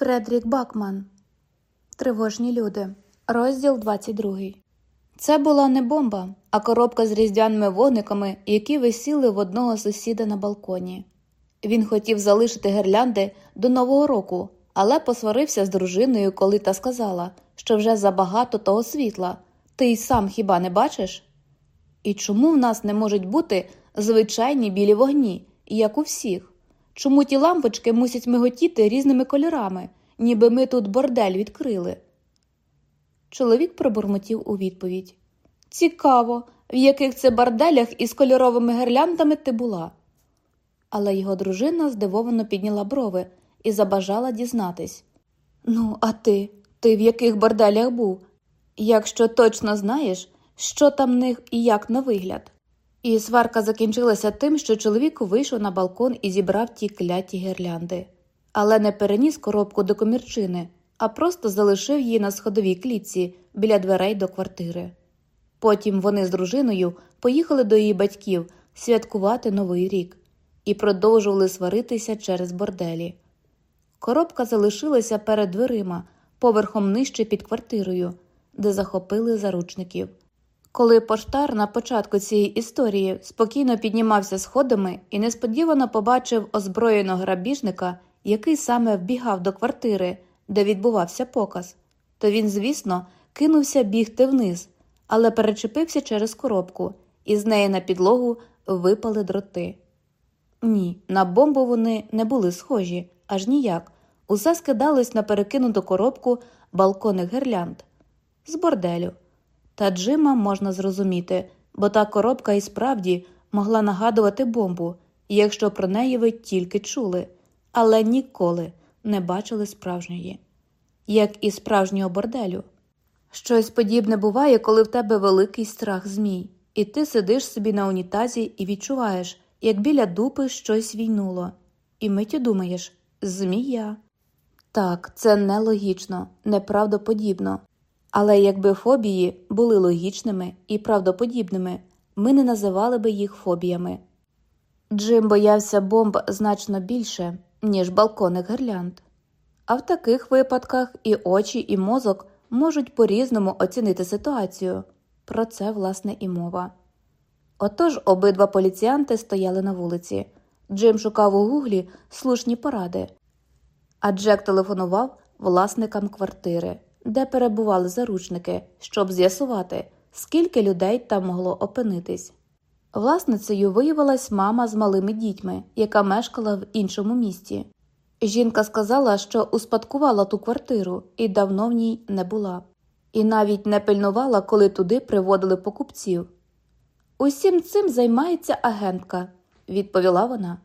Фредрік Бакман. Тривожні люди. Розділ 22. Це була не бомба, а коробка з різдвяними вогниками, які висіли в одного сусіда на балконі. Він хотів залишити гірлянди до Нового року, але посварився з дружиною, коли та сказала, що вже забагато того світла. Ти й сам хіба не бачиш? І чому в нас не можуть бути звичайні білі вогні, як у всіх? Чому ті лампочки мусять миготіти різними кольорами, ніби ми тут бордель відкрили? Чоловік пробурмотів у відповідь Цікаво, в яких це борделях із кольоровими гирляндами ти була. Але його дружина здивовано підняла брови і забажала дізнатись Ну, а ти? Ти в яких борделях був? Якщо точно знаєш, що там в них і як на вигляд. І сварка закінчилася тим, що чоловік вийшов на балкон і зібрав ті кляті гірлянди, але не переніс коробку до комірчини, а просто залишив її на сходовій клітці біля дверей до квартири. Потім вони з дружиною поїхали до її батьків святкувати Новий рік і продовжували сваритися через борделі. Коробка залишилася перед дверима, поверхом нижче під квартирою, де захопили заручників. Коли поштар на початку цієї історії спокійно піднімався сходами і несподівано побачив озброєного грабіжника, який саме вбігав до квартири, де відбувався показ, то він, звісно, кинувся бігти вниз, але перечепився через коробку, і з неї на підлогу випали дроти. Ні, на бомбу вони не були схожі, аж ніяк. Усе скидалось на перекинуту коробку балконних гирлянд з борделю. Та Джима можна зрозуміти, бо та коробка і справді могла нагадувати бомбу, якщо про неї ви тільки чули, але ніколи не бачили справжньої, як і справжнього борделю. Щось подібне буває, коли в тебе великий страх змій, і ти сидиш собі на унітазі і відчуваєш, як біля дупи щось війнуло, і миттю думаєш змія. Так, це нелогічно, неправдоподібно. Але якби фобії були логічними і правдоподібними, ми не називали би їх фобіями. Джим боявся бомб значно більше, ніж балконних гирлянд. А в таких випадках і очі, і мозок можуть по різному оцінити ситуацію. Про це, власне, і мова. Отож обидва поліціянти стояли на вулиці. Джим шукав у гуглі слушні поради, а Джек телефонував власникам квартири де перебували заручники, щоб з'ясувати, скільки людей там могло опинитись. Власницею виявилась мама з малими дітьми, яка мешкала в іншому місті. Жінка сказала, що успадкувала ту квартиру і давно в ній не була, і навіть не пильнувала, коли туди приводили покупців. Усім цим займається агентка, відповіла вона.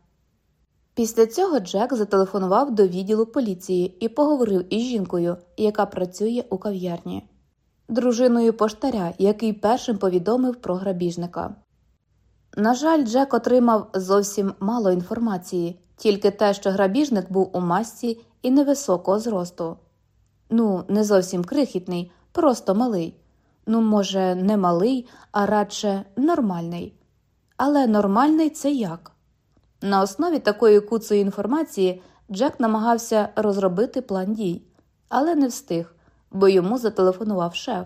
Після цього Джек зателефонував до відділу поліції і поговорив із жінкою, яка працює у кав'ярні, дружиною поштаря, який першим повідомив про грабіжника. На жаль, Джек отримав зовсім мало інформації, тільки те, що грабіжник був у масці і невисокого зросту. Ну, не зовсім крихітний, просто малий. Ну, може, не малий, а радше нормальний. Але нормальний це як? На основі такої куцої інформації Джек намагався розробити план дій, але не встиг, бо йому зателефонував шеф.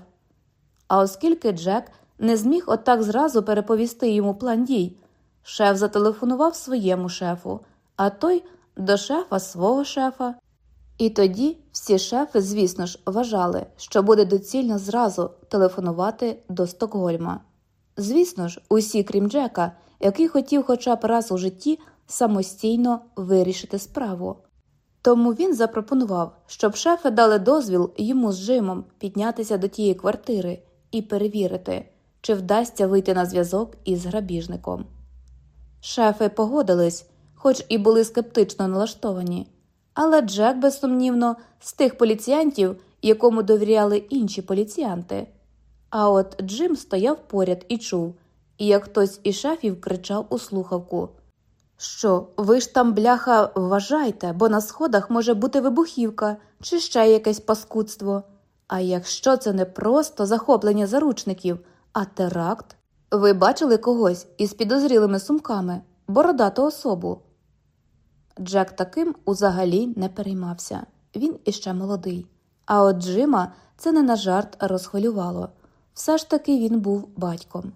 А оскільки Джек не зміг отак зразу переповісти йому план дій, шеф зателефонував своєму шефу, а той до шефа свого шефа. І тоді всі шефи, звісно ж, вважали, що буде доцільно зразу телефонувати до Стокгольма. Звісно ж, усі, крім Джека, який хотів хоча б раз у житті самостійно вирішити справу. Тому він запропонував, щоб шефи дали дозвіл йому з Джимом піднятися до тієї квартири і перевірити, чи вдасться вийти на зв'язок із грабіжником. Шефи погодились, хоч і були скептично налаштовані, але Джек, безсумнівно, з тих поліціянтів, якому довіряли інші поліціянти. А от Джим стояв поряд і чув, як хтось із шефів кричав у слухавку Що, ви ж там, бляха, вважайте, бо на сходах може бути вибухівка чи ще якесь паскудство. А якщо це не просто захоплення заручників, а теракт, ви бачили когось із підозрілими сумками, бородату особу. Джек таким узагалі не переймався. він іще молодий. А от Джима це не на жарт розхвилювало. Все ж таки він був батьком.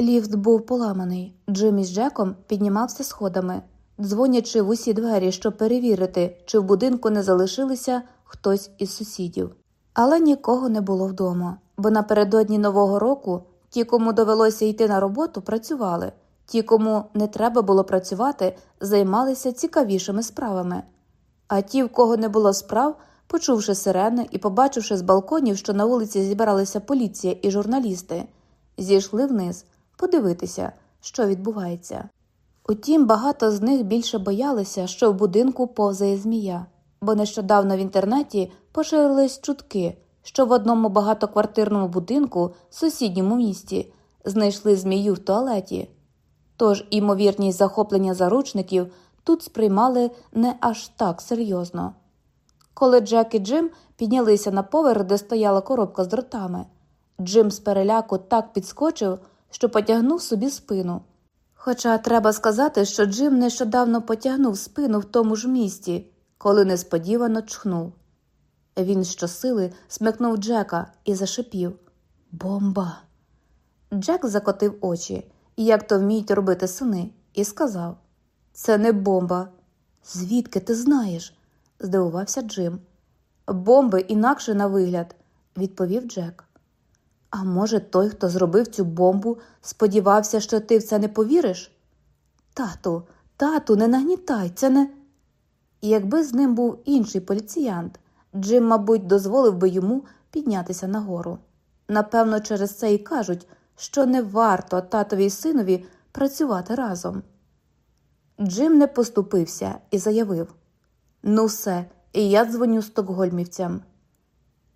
Ліфт був поламаний. Джим із Джеком піднімався сходами, дзвонячи в усі двері, щоб перевірити, чи в будинку не залишилися хтось із сусідів. Але нікого не було вдома, бо напередодні Нового року ті, кому довелося йти на роботу, працювали, ті, кому не треба було працювати, займалися цікавішими справами. А ті, в кого не було справ, почувши сирени і побачивши з балконів, що на вулиці зібралися поліція і журналісти, зійшли вниз подивитися, що відбувається. Утім, багато з них більше боялися, що в будинку повзає змія, бо нещодавно в інтернеті поширились чутки, що в одному багатоквартирному будинку в сусідньому місті знайшли змію в туалеті. Тож імовірність захоплення заручників тут сприймали не аж так серйозно. Коли Джек і Джим піднялися на поверх, де стояла коробка з дротами, Джим з переляку так підскочив, що потягнув собі спину. Хоча треба сказати, що Джим нещодавно потягнув спину в тому ж місці, коли несподівано чхнув. Він щосили смикнув Джека і зашипів Бомба. Джек закотив очі, як то вміють робити сини, і сказав Це не бомба. Звідки ти знаєш? здивувався Джим. Бомби інакше на вигляд, відповів Джек. А може, той, хто зробив цю бомбу, сподівався, що ти в це не повіриш? Тату, тату, не нагнітай, це не. І якби з ним був інший поліціянт, Джим, мабуть, дозволив би йому піднятися нагору. Напевно, через це і кажуть, що не варто татові й синові працювати разом. Джим не поступився і заявив Ну, все, і я дзвоню стокгольмівцям.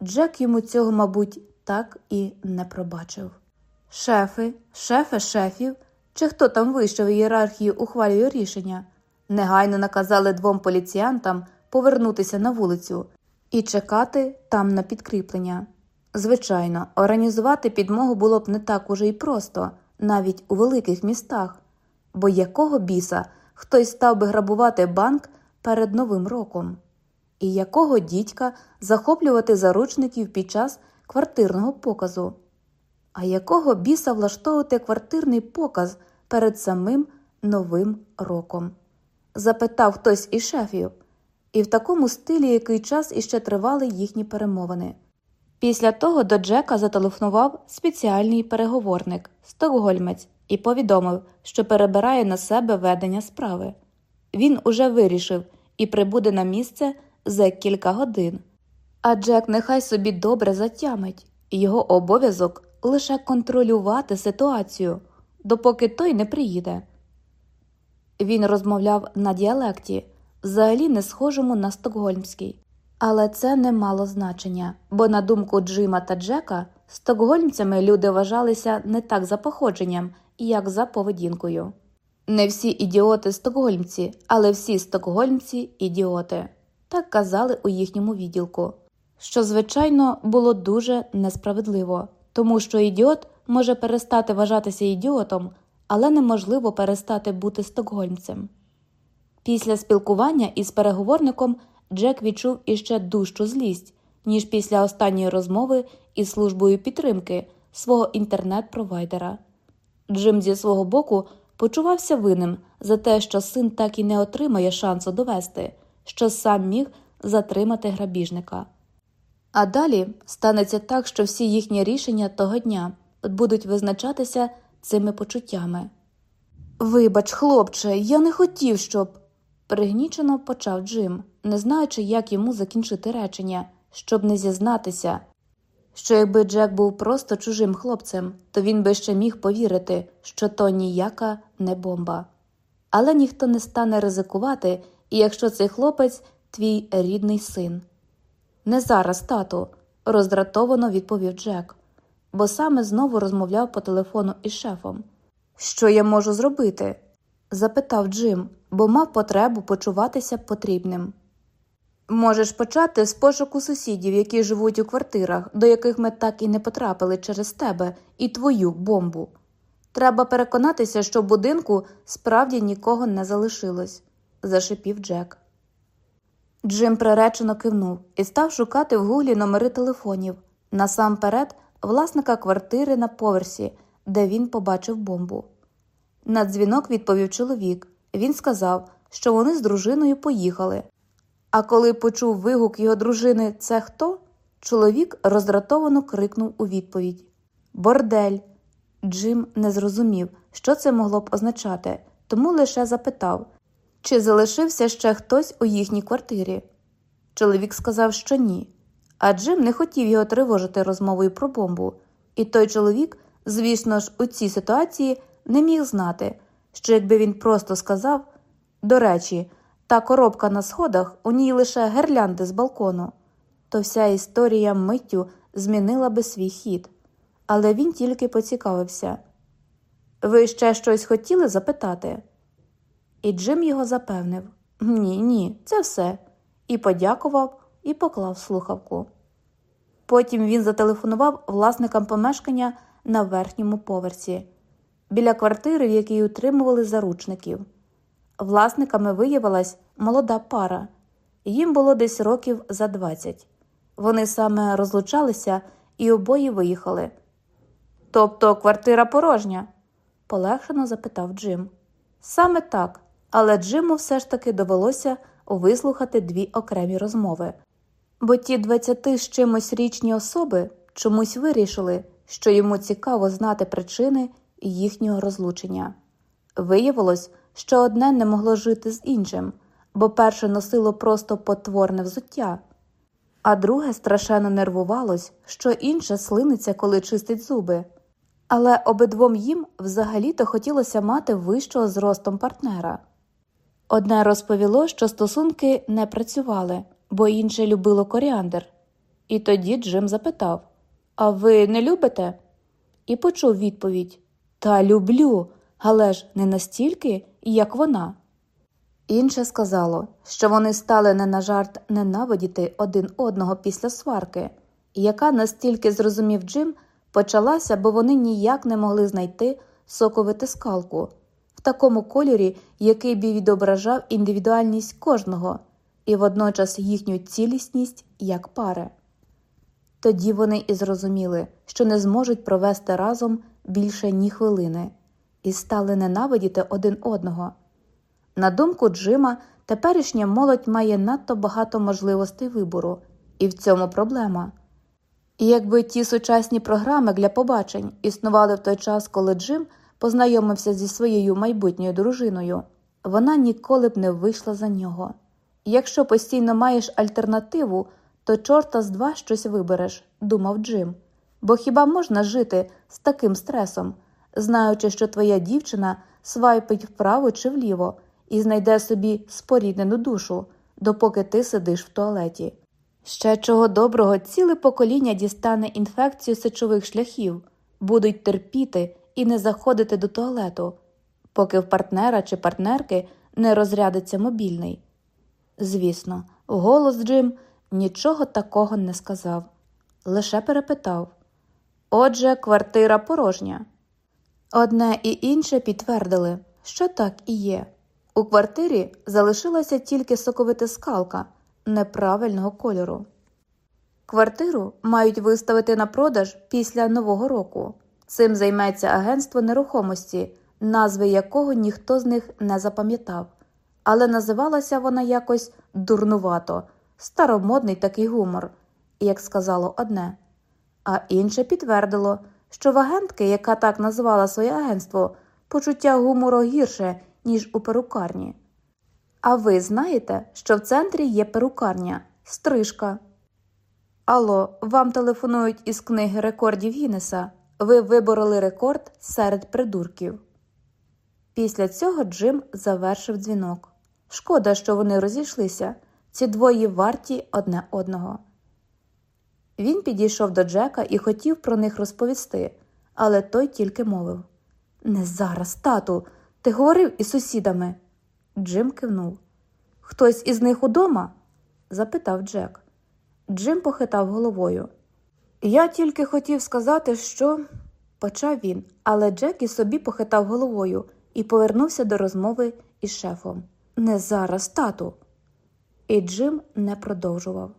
Джек йому цього, мабуть, так і не пробачив. Шефи, шефи шефів, чи хто там вище в ієрархії ухвалює рішення, негайно наказали двом поліціянтам повернутися на вулицю і чекати там на підкріплення. Звичайно, організувати підмогу було б не так уже й просто, навіть у великих містах, бо якого біса хтось став би грабувати банк перед Новим роком, і якого дідька захоплювати заручників під час квартирного показу, а якого біса влаштовувати квартирний показ перед самим Новим роком? запитав хтось із шефів, і в такому стилі який час іще тривали їхні перемовини. Після того до Джека зателефонував спеціальний переговорник Стокгольмець і повідомив, що перебирає на себе ведення справи. Він уже вирішив і прибуде на місце за кілька годин. А Джек нехай собі добре затямить, його обов'язок лише контролювати ситуацію, допоки той не приїде. Він розмовляв на діалекті, взагалі не схожому на стокгольмський. Але це не мало значення, бо, на думку Джима та Джека, стокгольмцями люди вважалися не так за походженням, як за поведінкою. Не всі ідіоти стокгольмці, але всі стокгольмці ідіоти, так казали у їхньому відділку, що, звичайно, було дуже несправедливо, тому що ідіот може перестати вважатися ідіотом, але неможливо перестати бути стокгольмцем. Після спілкування із переговорником Джек відчув іще дужчу злість, ніж після останньої розмови із службою підтримки свого інтернет-провайдера. Джим зі свого боку почувався винним за те, що син так і не отримає шансу довести, що сам міг затримати грабіжника. А далі станеться так, що всі їхні рішення того дня будуть визначатися цими почуттями. Вибач, хлопче, я не хотів, щоб. пригнічено почав Джим, не знаючи, як йому закінчити речення, щоб не зізнатися, що якби Джек був просто чужим хлопцем, то він би ще міг повірити, що то ніяка не бомба. Але ніхто не стане ризикувати, і якщо цей хлопець твій рідний син. Не зараз, тату, роздратовано відповів Джек, бо саме знову розмовляв по телефону із шефом. Що я можу зробити? запитав Джим, бо мав потребу почуватися потрібним. Можеш почати з пошуку сусідів, які живуть у квартирах, до яких ми так і не потрапили через тебе і твою бомбу. Треба переконатися, що в будинку справді нікого не залишилось, зашипів Джек. Джим приречено кивнув і став шукати в гуглі номери телефонів, насамперед власника квартири на поверсі, де він побачив бомбу. На дзвінок відповів чоловік. Він сказав, що вони з дружиною поїхали. А коли почув вигук його дружини Це хто? Чоловік роздратовано крикнув у відповідь Бордель. Джим не зрозумів, що це могло б означати, тому лише запитав, чи залишився ще хтось у їхній квартирі. Чоловік сказав, що ні, а Джим не хотів його тривожити розмовою про бомбу, і той чоловік, звісно ж, у цій ситуації не міг знати, що якби він просто сказав до речі, та коробка на сходах у ній лише гирлянди з балкону, то вся історія миттю змінила би свій хід. Але він тільки поцікавився. Ви ще щось хотіли запитати? І Джим його запевнив Ні, ні, це все. І подякував, і поклав слухавку. Потім він зателефонував власникам помешкання на верхньому поверсі, біля квартири, в якій утримували заручників. Власниками виявилась молода пара, їм було десь років за 20. Вони саме розлучалися і обоє виїхали. Тобто квартира порожня? полегшено запитав Джим. Саме так, але Джиму все ж таки довелося вислухати дві окремі розмови. Бо ті 20 з чимось річні особи чомусь вирішили, що йому цікаво знати причини їхнього розлучення. Виявилось, що одне не могло жити з іншим, бо перше носило просто потворне взуття, а друге страшенно нервувалось, що інше слиниться, коли чистить зуби. Але обидвом їм взагалі-то хотілося мати вищого зростом партнера. Одне розповіло, що стосунки не працювали, бо інше любило коріандр. І тоді Джим запитав А ви не любите? І почув відповідь Та люблю, але ж не настільки, як вона. Інше сказало, що вони стали не на жарт ненавидіти один одного після сварки, яка настільки зрозумів Джим, почалася, бо вони ніяк не могли знайти соковитискалку в такому кольорі, який би відображав індивідуальність кожного і водночас їхню цілісність як пари. Тоді вони і зрозуміли, що не зможуть провести разом більше ні хвилини, і стали ненавидіти один одного. На думку Джима, теперішня молодь має надто багато можливостей вибору, і в цьому проблема. І якби ті сучасні програми для побачень існували в той час, коли Джим познайомився зі своєю майбутньою дружиною, вона ніколи б не вийшла за нього. Якщо постійно маєш альтернативу, то чорта з два щось вибереш, думав Джим. Бо хіба можна жити з таким стресом, знаючи, що твоя дівчина свайпить вправо чи вліво і знайде собі споріднену душу, допоки ти сидиш в туалеті. Ще чого доброго, ціле покоління дістане інфекцію сечових шляхів, будуть терпіти і не заходити до туалету, поки в партнера чи партнерки не розрядиться мобільний. Звісно, голос Джим нічого такого не сказав, лише перепитав Отже, квартира порожня. Одне і інше підтвердили, що так і є. У квартирі залишилася тільки соковита скалка неправильного кольору. Квартиру мають виставити на продаж після Нового року. Цим займеться агентство нерухомості, назви якого ніхто з них не запам'ятав, але називалася вона якось дурнувато, старомодний такий гумор, як сказало одне. А інше підтвердило, що в агентки, яка так назвала своє агентство, почуття гумору гірше, ніж у перукарні. А ви знаєте, що в центрі є перукарня, стрижка. Алло, вам телефонують із книги рекордів Гіннеса. Ви вибороли рекорд серед придурків. Після цього Джим завершив дзвінок. Шкода, що вони розійшлися. Ці двоє варті одне одного. Він підійшов до Джека і хотів про них розповісти, але той тільки мовив Не зараз, тату, ти говорив із сусідами. Джим кивнув. Хтось із них удома? запитав Джек. Джим похитав головою. Я тільки хотів сказати, що. почав він, але Джек і собі похитав головою і повернувся до розмови із шефом. Не зараз, тату. І Джим не продовжував.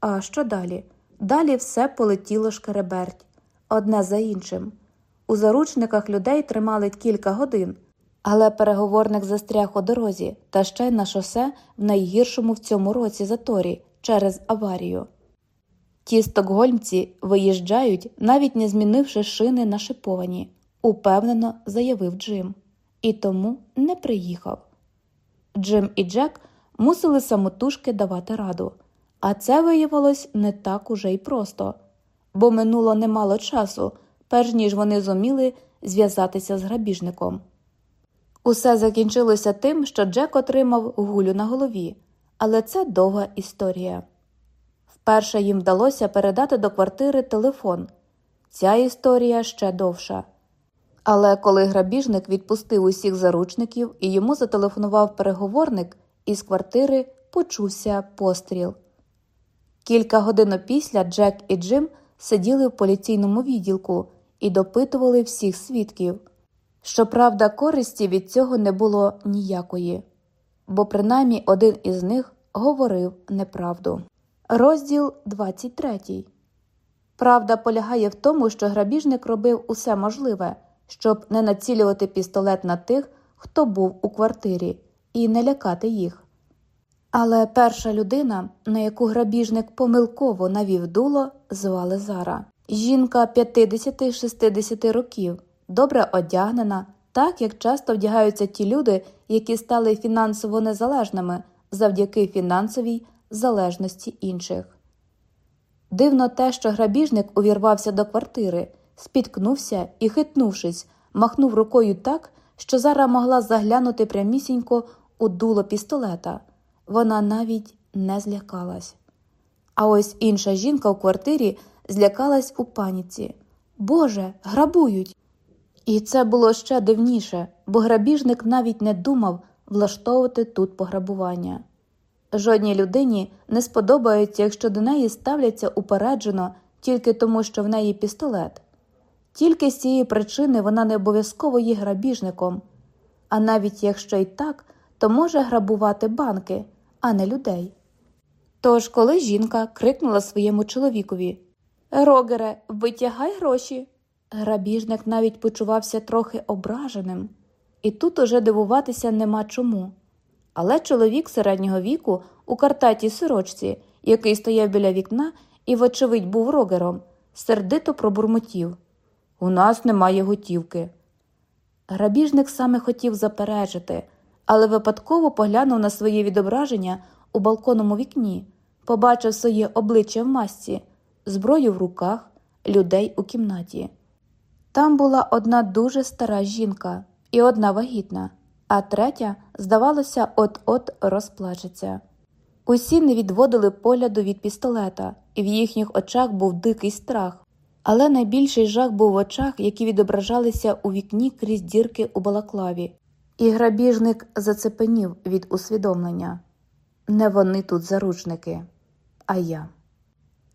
А що далі? Далі все полетіло шкереберть, одне за іншим. У заручниках людей тримали кілька годин, але переговорник застряг у дорозі та ще й на шосе в найгіршому в цьому році заторі через аварію. Ті стокгольмці виїжджають, навіть не змінивши шини на шиповані, упевнено заявив Джим, і тому не приїхав. Джим і Джек мусили самотужки давати раду, а це виявилось не так уже й просто, бо минуло немало часу, перш ніж вони зуміли зв'язатися з грабіжником. Усе закінчилося тим, що Джек отримав гулю на голові, але це довга історія. Вперше їм вдалося передати до квартири телефон. Ця історія ще довша. Але коли грабіжник відпустив усіх заручників і йому зателефонував переговорник, із квартири почувся постріл. Кілька годин після Джек і Джим сиділи в поліційному відділку і допитували всіх свідків. Щоправда, користі від цього не було ніякої, бо принаймні один із них говорив неправду. Розділ 23 Правда полягає в тому, що грабіжник робив усе можливе, щоб не націлювати пістолет на тих, хто був у квартирі, і не лякати їх. Але перша людина, на яку грабіжник помилково навів дуло, звали Зара. Жінка 50-60 років, добре одягнена, так як часто вдягаються ті люди, які стали фінансово незалежними завдяки фінансовій залежності інших. Дивно те, що грабіжник увірвався до квартири, спіткнувся і, хитнувшись, махнув рукою так, що Зара могла заглянути прямісінько у дуло пістолета. Вона навіть не злякалась. А ось інша жінка в квартирі злякалась у паніці. Боже, грабують! І це було ще дивніше, бо грабіжник навіть не думав влаштовувати тут пограбування. Жодній людині не сподобається, якщо до неї ставляться упереджено тільки тому, що в неї пістолет. Тільки з цієї причини вона не обов'язково є грабіжником, а навіть якщо й так, то може грабувати банки, а не людей. Тож, коли жінка крикнула своєму чоловікові Рогере, витягай гроші, грабіжник навіть почувався трохи ображеним, і тут уже дивуватися нема чому. Але чоловік середнього віку у картатій сорочці, який стояв біля вікна і, вочевидь, був рогером, сердито пробурмотів У нас немає готівки. Грабіжник саме хотів заперечити, але випадково поглянув на своє відображення у балконному вікні, побачив своє обличчя в масці, зброю в руках, людей у кімнаті. Там була одна дуже стара жінка і одна вагітна а третя, здавалося, от-от розплачеться. Усі не відводили погляду від пістолета, і в їхніх очах був дикий страх. Але найбільший жах був в очах, які відображалися у вікні крізь дірки у балаклаві, і грабіжник зацепенів від усвідомлення не вони тут заручники, а я.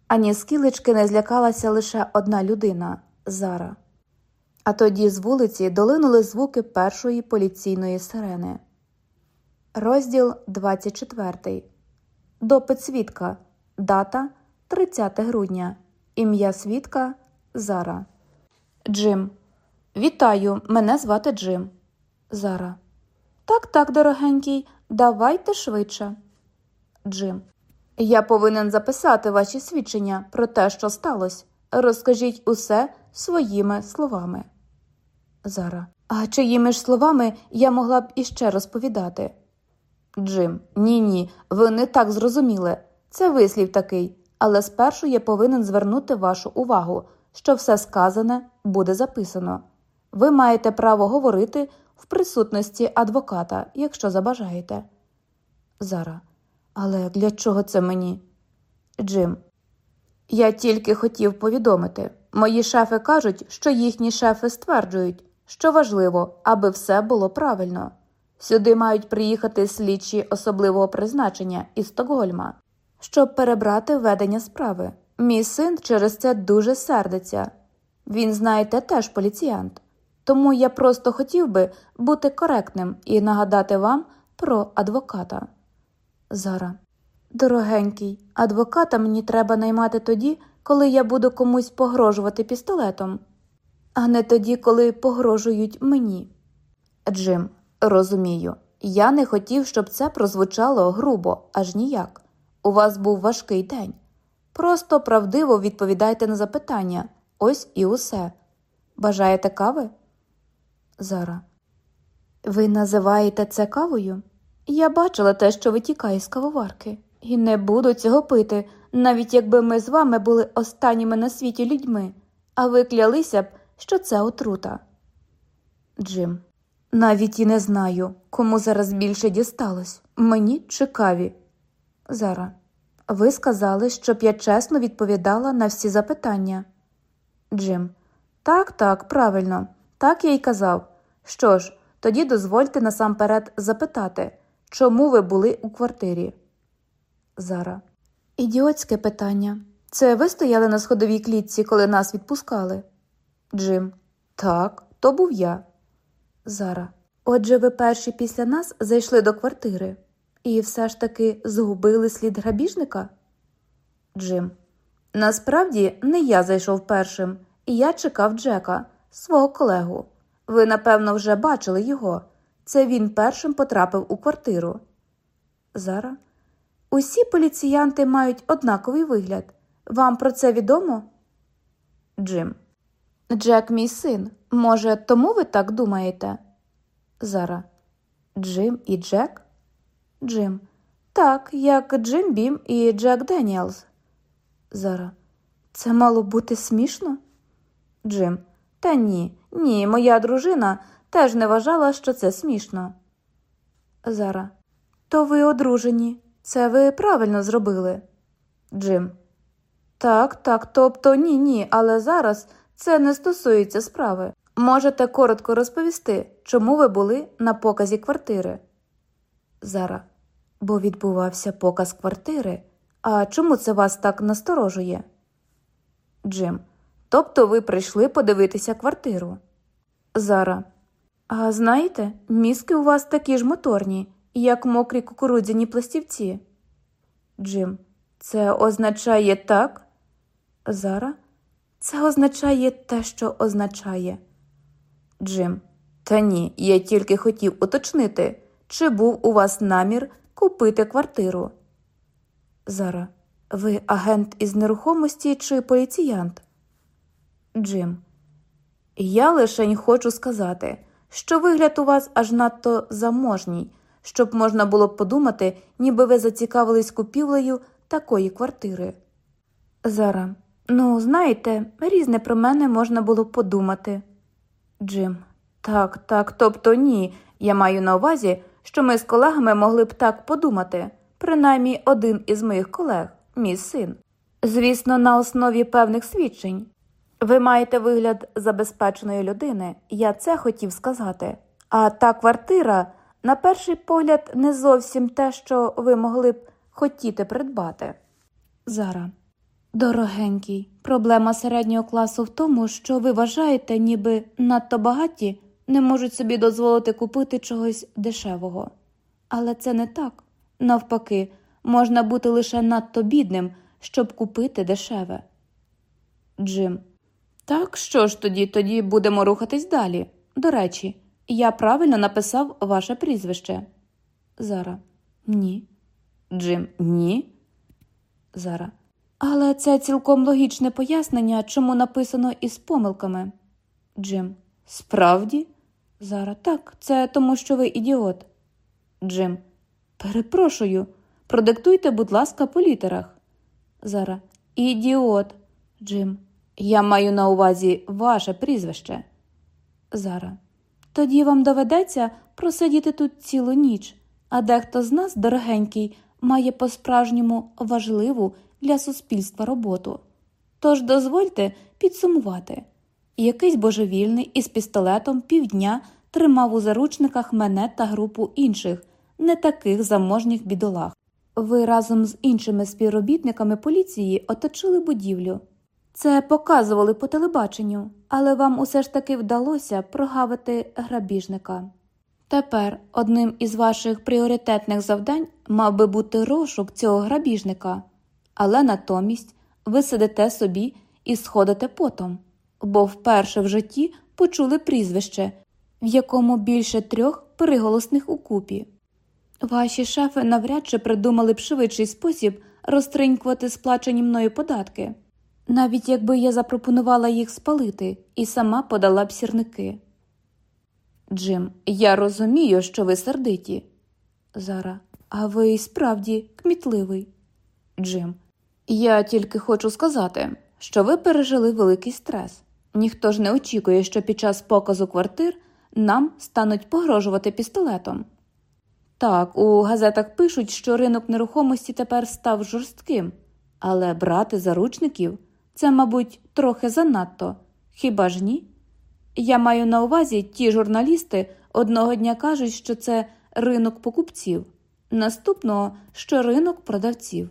Ані скілечки не злякалася лише одна людина Зара. А тоді з вулиці долинули звуки першої поліційної сирени. Розділ 24. Допит свідка. Дата 30 грудня. Ім'я свідка Зара. Джим. Вітаю. Мене звати Джим. Зара. Так, так, дорогенький. Давайте швидше. Джим. Я повинен записати ваші свідчення про те, що сталося. Розкажіть усе своїми словами. Зара. А чиїми ж словами я могла б іще розповідати? Джим, ні, ні, ви не так зрозуміли. Це вислів такий, але спершу я повинен звернути вашу увагу, що все сказане буде записано. Ви маєте право говорити в присутності адвоката, якщо забажаєте. Зара. Але для чого це мені? Джим. Я тільки хотів повідомити. Мої шефи кажуть, що їхні шефи стверджують, що важливо, аби все було правильно. Сюди мають приїхати слідчі особливого призначення із Стокгольма, щоб перебрати ведення справи. Мій син через це дуже сердиться. Він, знаєте, теж поліціянт. Тому я просто хотів би бути коректним і нагадати вам про адвоката. Зара. Дорогенький, адвоката мені треба наймати тоді, коли я буду комусь погрожувати пістолетом, а не тоді, коли погрожують мені. Джим, розумію, я не хотів, щоб це прозвучало грубо, аж ніяк. У вас був важкий день. Просто правдиво відповідайте на запитання. Ось і усе. Бажаєте кави? Зара. Ви називаєте це кавою? Я бачила те, що витікає з кавоварки, і не буду цього пити, навіть якби ми з вами були останніми на світі людьми, а ви клялися б, що це отрута. Джим. Навіть і не знаю, кому зараз більше дісталось мені чи каві. Зара. Ви сказали, щоб я чесно відповідала на всі запитання. Джим. Так, так, правильно, так я й казав. Що ж, тоді дозвольте насамперед запитати, чому ви були у квартирі? Зара. Ідіотське питання. Це ви стояли на сходовій клітці, коли нас відпускали? Джим. Так, то був я. Зара. Отже, ви перші після нас зайшли до квартири і все ж таки згубили слід грабіжника? Джим. Насправді не я зайшов першим, і я чекав Джека, свого колегу. Ви, напевно, вже бачили його. Це він першим потрапив у квартиру. Зара. Усі поліціянти мають однаковий вигляд. Вам про це відомо? Джим. Джек, мій син. Може, тому ви так думаєте? Зара. Джим і Джек? Джим. Так, як Джим Бім і Джек Деніелс. Зара. Це мало бути смішно? Джим. Та ні, ні, моя дружина теж не вважала, що це смішно. Зара. То ви одружені. Це ви правильно зробили. Джим. Так, так, тобто ні, ні, але зараз це не стосується справи. Можете коротко розповісти, чому ви були на показі квартири? Зара. Бо відбувався показ квартири. А чому це вас так насторожує? Джим. Тобто ви прийшли подивитися квартиру? Зара. А знаєте, мізки у вас такі ж моторні, як мокрі кукурудзяні пластівці. Джим. Це означає так? Зара. Це означає те, що означає. Джим. Та ні, я тільки хотів уточнити, чи був у вас намір купити квартиру. Зара. Ви агент із нерухомості чи поліціянт? Джим. Я лишень хочу сказати, що вигляд у вас аж надто заможній, щоб можна було б подумати, ніби ви зацікавились купівлею такої квартири. Зара. Ну, знаєте, різне про мене можна було подумати. Джим. Так, так, тобто ні. Я маю на увазі, що ми з колегами могли б так подумати, принаймні один із моїх колег, мій син. Звісно, на основі певних свідчень. Ви маєте вигляд забезпеченої людини, я це хотів сказати. А та квартира, на перший погляд, не зовсім те, що ви могли б хотіти придбати. Зара. Дорогенький, проблема середнього класу в тому, що ви вважаєте, ніби надто багаті не можуть собі дозволити купити чогось дешевого. Але це не так. Навпаки, можна бути лише надто бідним, щоб купити дешеве. Джим. Так що ж тоді, тоді будемо рухатись далі. До речі, я правильно написав ваше прізвище. Зара. Ні. Джим. Ні. Зара. Але це цілком логічне пояснення, чому написано із помилками. Джим. Справді? Зара. Так, це тому, що ви ідіот. Джим. Перепрошую. Продиктуйте, будь ласка, по літерах. Зара. Ідіот. Джим. Я маю на увазі ваше прізвище. Зара. Тоді вам доведеться просидіти тут цілу ніч, а дехто з нас, дорогенький, має по-справжньому важливу для суспільства роботу. Тож дозвольте підсумувати. Якийсь божевільний із пістолетом півдня тримав у заручниках мене та групу інших, не таких заможніх бідолах. Ви разом з іншими співробітниками поліції оточили будівлю. Це показували по телебаченню, але вам усе ж таки вдалося прогавити грабіжника. Тепер одним із ваших пріоритетних завдань мав би бути розшук цього грабіжника, але натомість ви сидите собі і сходите потом, бо вперше в житті почули прізвище, в якому більше трьох приголосних укупі. Ваші шефи навряд чи придумали б швидший спосіб розтринькувати сплачені мною податки, навіть якби я запропонувала їх спалити і сама подала б сірники. Джим, я розумію, що ви сердиті. Зара, а ви справді кмітливий. Джим, я тільки хочу сказати, що ви пережили великий стрес. Ніхто ж не очікує, що під час показу квартир нам стануть погрожувати пістолетом. Так, у газетах пишуть, що ринок нерухомості тепер став жорстким, але брати заручників це, мабуть, трохи занадто. Хіба ж ні? Я маю на увазі, ті журналісти одного дня кажуть, що це ринок покупців, наступного, що ринок продавців.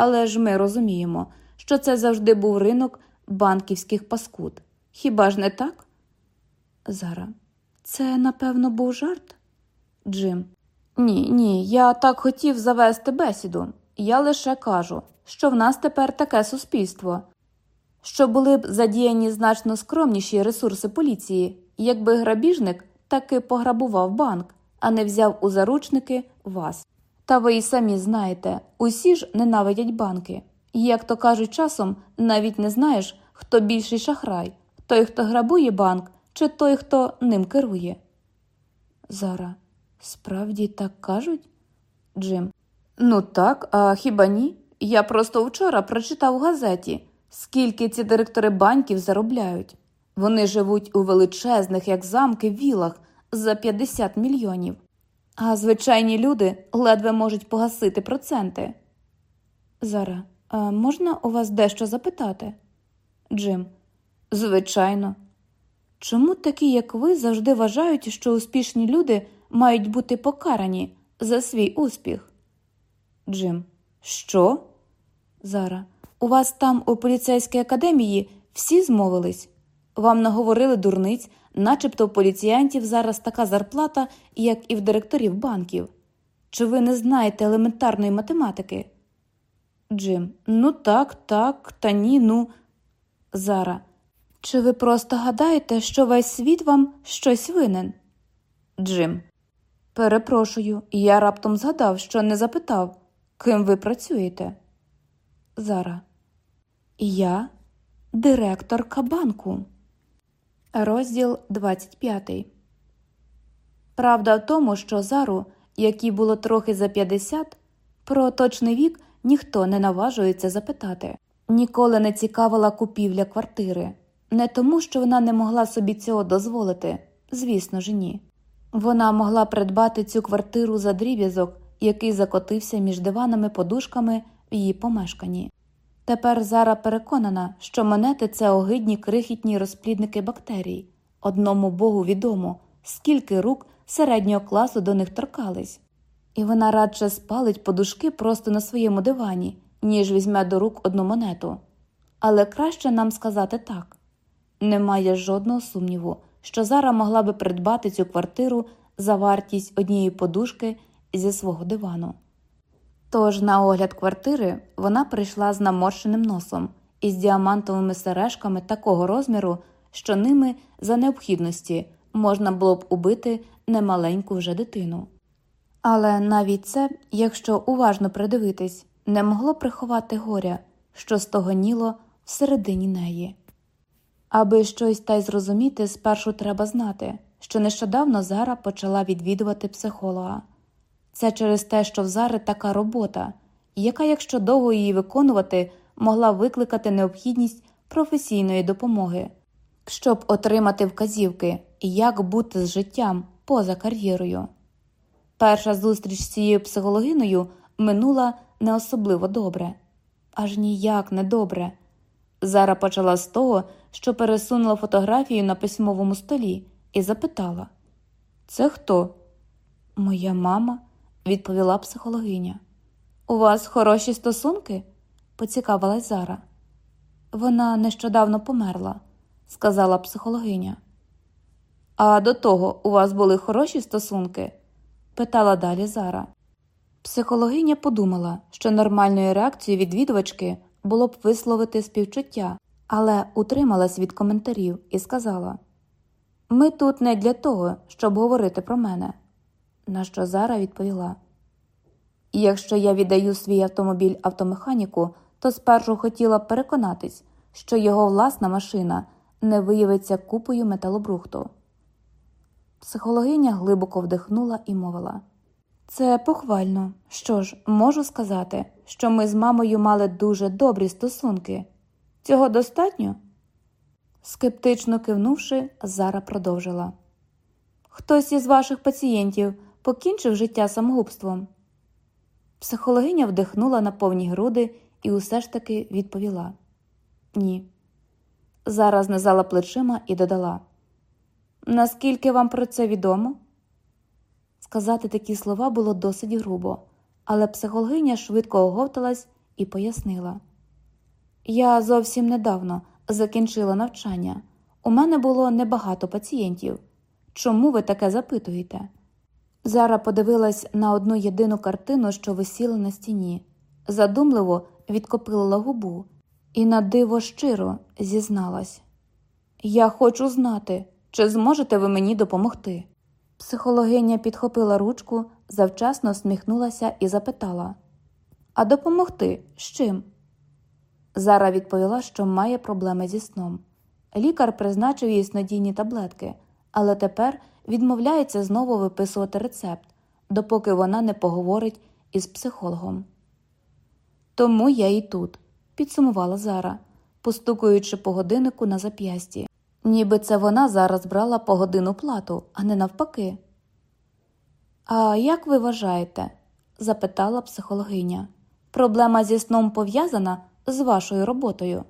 Але ж ми розуміємо, що це завжди був ринок банківських паскуд. Хіба ж не так? Зара, це, напевно, був жарт? Джим. Ні, ні, я так хотів завести бесіду. Я лише кажу, що в нас тепер таке суспільство, що були б задіяні значно скромніші ресурси поліції, якби грабіжник таки пограбував банк, а не взяв у заручники вас. Та ви й самі знаєте, усі ж ненавидять банки. І, як то кажуть часом, навіть не знаєш, хто більший шахрай той, хто грабує банк, чи той, хто ним керує. Зара, справді так кажуть? Джим. Ну так, а хіба ні? Я просто вчора прочитав у газеті, скільки ці директори банків заробляють. Вони живуть у величезних, як замки, вілах за 50 мільйонів, а звичайні люди ледве можуть погасити проценти. Зара, а можна у вас дещо запитати? Джим. Звичайно. Чому такі, як ви, завжди вважають, що успішні люди мають бути покарані за свій успіх? Джим. Що? Зара. У вас там у поліцейській академії всі змовились? Вам наговорили дурниць, начебто у поліціянтів зараз така зарплата, як і в директорів банків. Чи ви не знаєте елементарної математики? Джим. Ну так, так, та ні, ну. Зара. Чи ви просто гадаєте, що весь світ вам щось винен? Джим. Перепрошую, я раптом згадав, що не запитав, ким ви працюєте. Зара. Я директорка банку. Розділ 25. Правда в тому, що Зару, якій було трохи за 50, про точний вік ніхто не наважується запитати. Ніколи не цікавила купівля квартири. Не тому, що вона не могла собі цього дозволити, звісно ж, ні. Вона могла придбати цю квартиру за дріб'язок, який закотився між диванами подушками в її помешканні. Тепер Зара переконана, що монети це огидні крихітні розплідники бактерій. Одному богу відомо, скільки рук середнього класу до них торкались, і вона радше спалить подушки просто на своєму дивані, ніж візьме до рук одну монету. Але краще нам сказати так немає жодного сумніву, що Зара могла би придбати цю квартиру за вартість однієї подушки зі свого дивану. Тож на огляд квартири вона прийшла з наморщеним носом і з діамантовими сережками такого розміру, що ними за необхідності можна було б убити немаленьку вже дитину. Але навіть це, якщо уважно придивитись, не могло приховати горя, що стогоніло всередині неї. Аби щось та й зрозуміти, спершу треба знати, що нещодавно Зара почала відвідувати психолога. Це через те, що в Зари така робота, яка, якщо довго її виконувати, могла викликати необхідність професійної допомоги, щоб отримати вказівки, як бути з життям поза кар'єрою. Перша зустріч з цією психологиною минула не особливо добре, аж ніяк не добре. Зара почала з того, що пересунула фотографію на письмовому столі, і запитала: Це хто? Моя мама, відповіла психологиня. У вас хороші стосунки? поцікавилась Зара. Вона нещодавно померла, сказала психологиня. А до того у вас були хороші стосунки? питала далі Зара. Психологиня подумала, що нормальною реакцією відвідувачки було б висловити співчуття, але утрималась від коментарів і сказала: Ми тут не для того, щоб говорити про мене. На що Зара відповіла: Якщо я віддаю свій автомобіль автомеханіку, то спершу хотіла б переконатись, що його власна машина не виявиться купою металобрухту. Психологиня глибоко вдихнула і мовила. Це похвально. Що ж, можу сказати, що ми з мамою мали дуже добрі стосунки. Цього достатньо? Скептично кивнувши, Зара продовжила. Хтось із ваших пацієнтів покінчив життя самогубством. Психологиня вдихнула на повні груди і усе ж таки відповіла Ні. Зара знизала плечима і додала Наскільки вам про це відомо? Сказати такі слова було досить грубо, але психологиня швидко оговталась і пояснила Я зовсім недавно закінчила навчання. У мене було небагато пацієнтів. Чому ви таке запитуєте? Зара подивилась на одну єдину картину, що висіла на стіні, задумливо відкопилила губу і на диво щиро зізналась Я хочу знати, чи зможете ви мені допомогти. Психологиня підхопила ручку, завчасно сміхнулася і запитала А допомогти з чим? Зара відповіла, що має проблеми зі сном. Лікар призначив їй снодійні таблетки, але тепер відмовляється знову виписувати рецепт, допоки вона не поговорить із психологом. Тому я і тут, підсумувала Зара, постукуючи по годиннику на зап'ясті. Ніби це вона зараз брала по годину плату, а не навпаки. А як ви вважаєте? запитала психологиня. Проблема зі сном пов'язана з вашою роботою.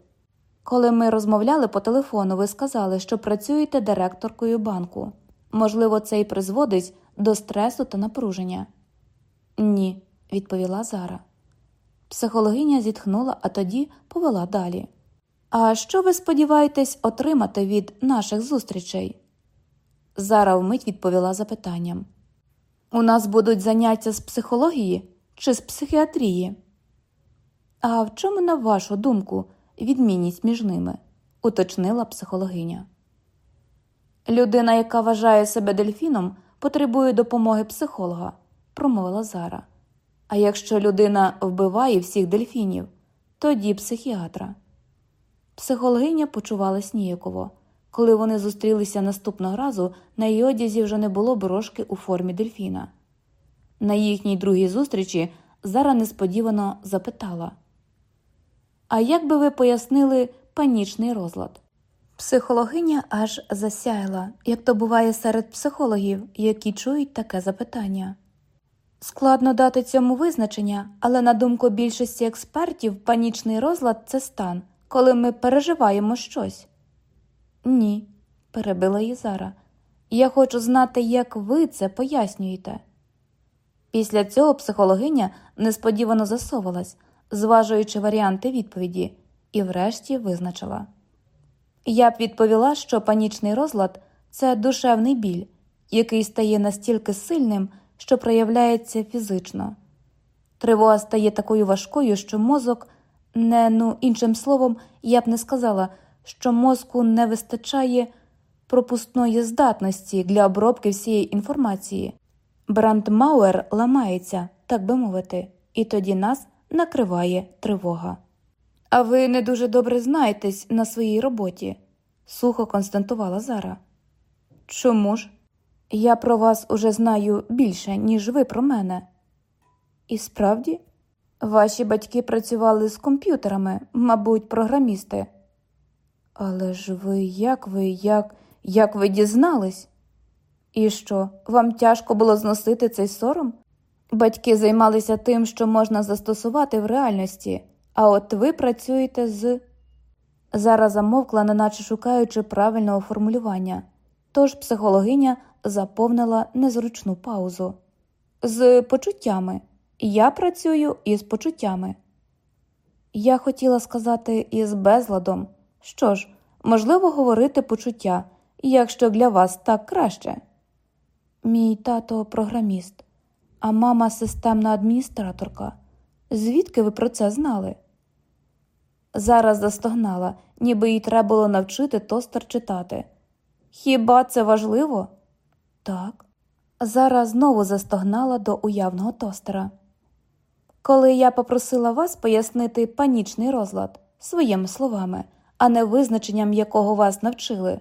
Коли ми розмовляли по телефону, ви сказали, що працюєте директоркою банку. Можливо, це і призводить до стресу та напруження. Ні, відповіла Зара. Психологиня зітхнула, а тоді повела далі. А що ви сподіваєтесь отримати від наших зустрічей? Зара вмить відповіла запитанням. У нас будуть заняття з психології чи з психіатрії? А в чому, на вашу думку, відмінність між ними? уточнила психологиня. Людина, яка вважає себе дельфіном, потребує допомоги психолога, промовила Зара. А якщо людина вбиває всіх дельфінів, тоді психіатра. Психологиня почувалась ніяково. Коли вони зустрілися наступного разу, на її одязі вже не було брошки у формі дельфіна. На їхній другій зустрічі Зара несподівано запитала А як би ви пояснили панічний розлад? Психологиня аж засяяла, як то буває серед психологів, які чують таке запитання. Складно дати цьому визначення, але на думку більшості експертів, панічний розлад це стан, коли ми переживаємо щось. Ні, перебила її. Я хочу знати, як ви це пояснюєте. Після цього психологиня несподівано засовалась, зважуючи варіанти відповіді, і врешті визначила. Я б відповіла, що панічний розлад це душевний біль, який стає настільки сильним, що проявляється фізично. Тривога стає такою важкою, що мозок, не ну іншим словом, я б не сказала, що мозку не вистачає пропускної здатності для обробки всієї інформації. Брандмауер ламається, так би мовити, і тоді нас накриває тривога. А ви не дуже добре знаєтесь на своїй роботі, сухо констатувала Зара. Чому ж? Я про вас уже знаю більше, ніж ви про мене. І справді, ваші батьки працювали з комп'ютерами, мабуть, програмісти. Але ж ви як ви, як, як ви дізнались? І що, вам тяжко було зносити цей сором? Батьки займалися тим, що можна застосувати в реальності, а от ви працюєте з. Зараз замовкла, неначе шукаючи правильного формулювання, тож психологиня заповнила незручну паузу. З почуттями. Я працюю із почуттями. Я хотіла сказати із безладом. Що ж, можливо, говорити почуття, якщо для вас так краще. Мій тато програміст, а мама системна адміністраторка. Звідки ви про це знали? Зараз застогнала, ніби їй треба було навчити тостер читати. Хіба це важливо? Так. Зараз знову застогнала до уявного тостера. Коли я попросила вас пояснити панічний розлад своїми словами, а не визначенням, якого вас навчили,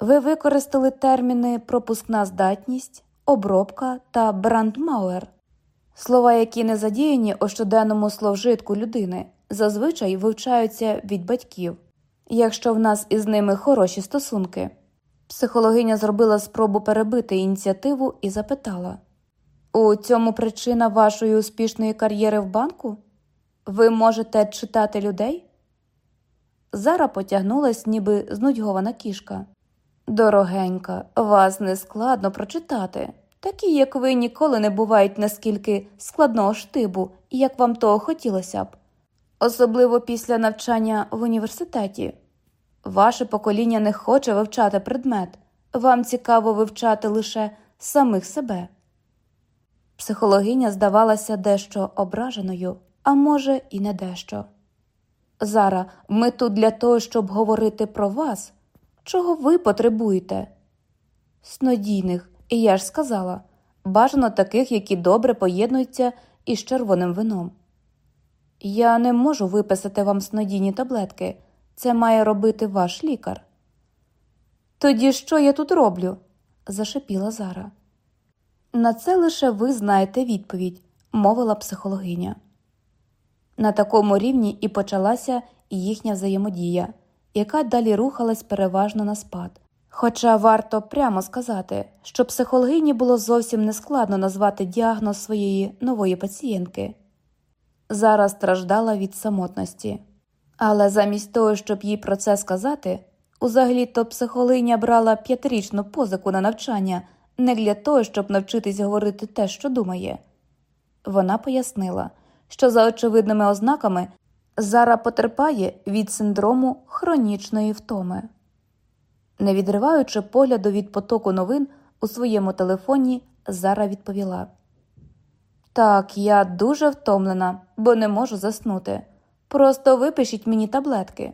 ви використали терміни пропускна здатність, обробка та брандмауер, слова, які не задіяні у щоденному словжитку людини, зазвичай вивчаються від батьків, якщо в нас із ними хороші стосунки. Психологиня зробила спробу перебити ініціативу і запитала у цьому причина вашої успішної кар'єри в банку? Ви можете читати людей? Зара потягнулась, ніби знудьгована кішка. Дорогенька, вас не складно прочитати. Такі, як ви, ніколи не бувають наскільки складного штибу, як вам того хотілося б, особливо після навчання в університеті. Ваше покоління не хоче вивчати предмет, вам цікаво вивчати лише самих себе. Психологиня здавалася дещо ображеною, а може, і не дещо. Зара, ми тут для того, щоб говорити про вас, чого ви потребуєте? Снодійних, і я ж сказала бажано таких, які добре поєднуються із червоним вином. Я не можу виписати вам снодійні таблетки, це має робити ваш лікар. Тоді що я тут роблю? зашипіла Зара. На це лише ви знаєте відповідь, мовила психологиня. На такому рівні і почалася їхня взаємодія, яка далі рухалась переважно на спад. Хоча варто прямо сказати, що психологині було зовсім нескладно назвати діагноз своєї нової пацієнтки. Зараз страждала від самотності, але замість того, щоб їй про це сказати, узагалі то психологиня брала п'ятирічну позику на навчання не для того, щоб навчитись говорити те, що думає. Вона пояснила, що за очевидними ознаками Зара потерпає від синдрому хронічної втоми. Не відриваючи погляду від потоку новин у своєму телефоні, Зара відповіла: Так, я дуже втомлена, бо не можу заснути. Просто випишіть мені таблетки.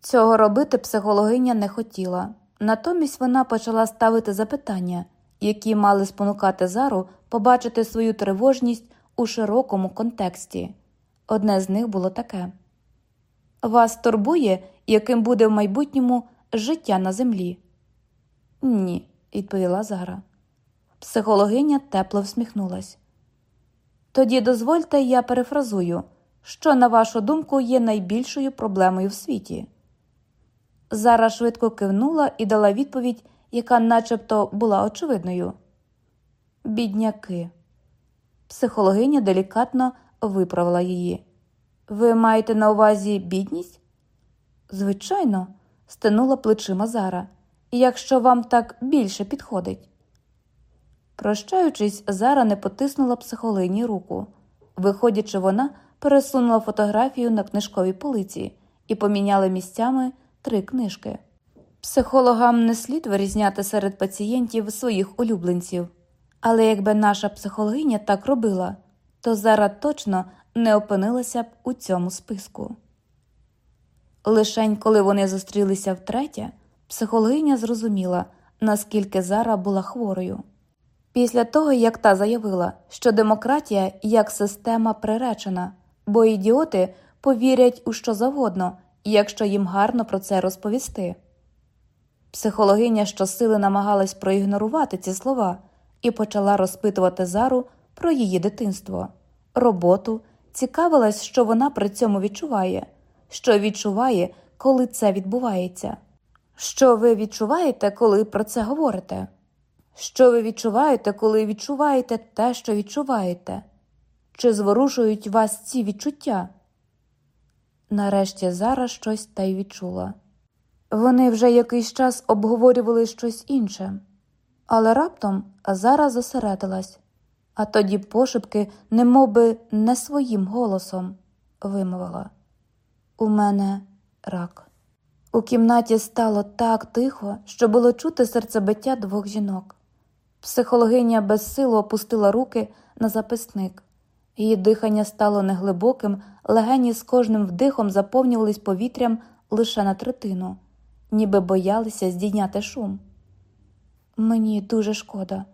Цього робити психологиня не хотіла. Натомість вона почала ставити запитання, які мали спонукати Зару побачити свою тривожність у широкому контексті. Одне з них було таке Вас турбує, яким буде в майбутньому життя на землі? Ні, відповіла Зара. Психологиня тепло всміхнулась. Тоді дозвольте, я перефразую, що, на вашу думку, є найбільшою проблемою в світі. Зара швидко кивнула і дала відповідь, яка начебто була очевидною. Бідняки. Психологиня делікатно виправила її. Ви маєте на увазі бідність? Звичайно, стенула плечима Зара, якщо вам так більше підходить. Прощаючись, Зара не потиснула психологині руку. Виходячи, вона пересунула фотографію на книжковій полиці і поміняла місцями три книжки. Психологам не слід вирізняти серед пацієнтів своїх улюбленців, але якби наша психологиня так робила, то зараз точно не опинилася б у цьому списку. Лишень коли вони зустрілися втретє, психологиня зрозуміла, наскільки Зара була хворою. Після того, як та заявила, що демократія як система приречена, бо ідіоти повірять у що завгодно, якщо їм гарно про це розповісти. Психологиня щосили намагалась проігнорувати ці слова і почала розпитувати Зару про її дитинство, роботу, цікавилась, що вона при цьому відчуває, що відчуває, коли це відбувається. Що ви відчуваєте, коли про це говорите? Що ви відчуваєте, коли відчуваєте те, що відчуваєте? Чи зворушують вас ці відчуття? Нарешті Зара щось та й відчула. Вони вже якийсь час обговорювали щось інше, але раптом Зара зосередилась, а тоді пошепки, немовби не своїм голосом, вимовила У мене рак. У кімнаті стало так тихо, що було чути серцебиття двох жінок. Психологиня безсило опустила руки на записник. Її дихання стало неглибоким, легені з кожним вдихом заповнювались повітрям лише на третину, ніби боялися здійняти шум. Мені дуже шкода,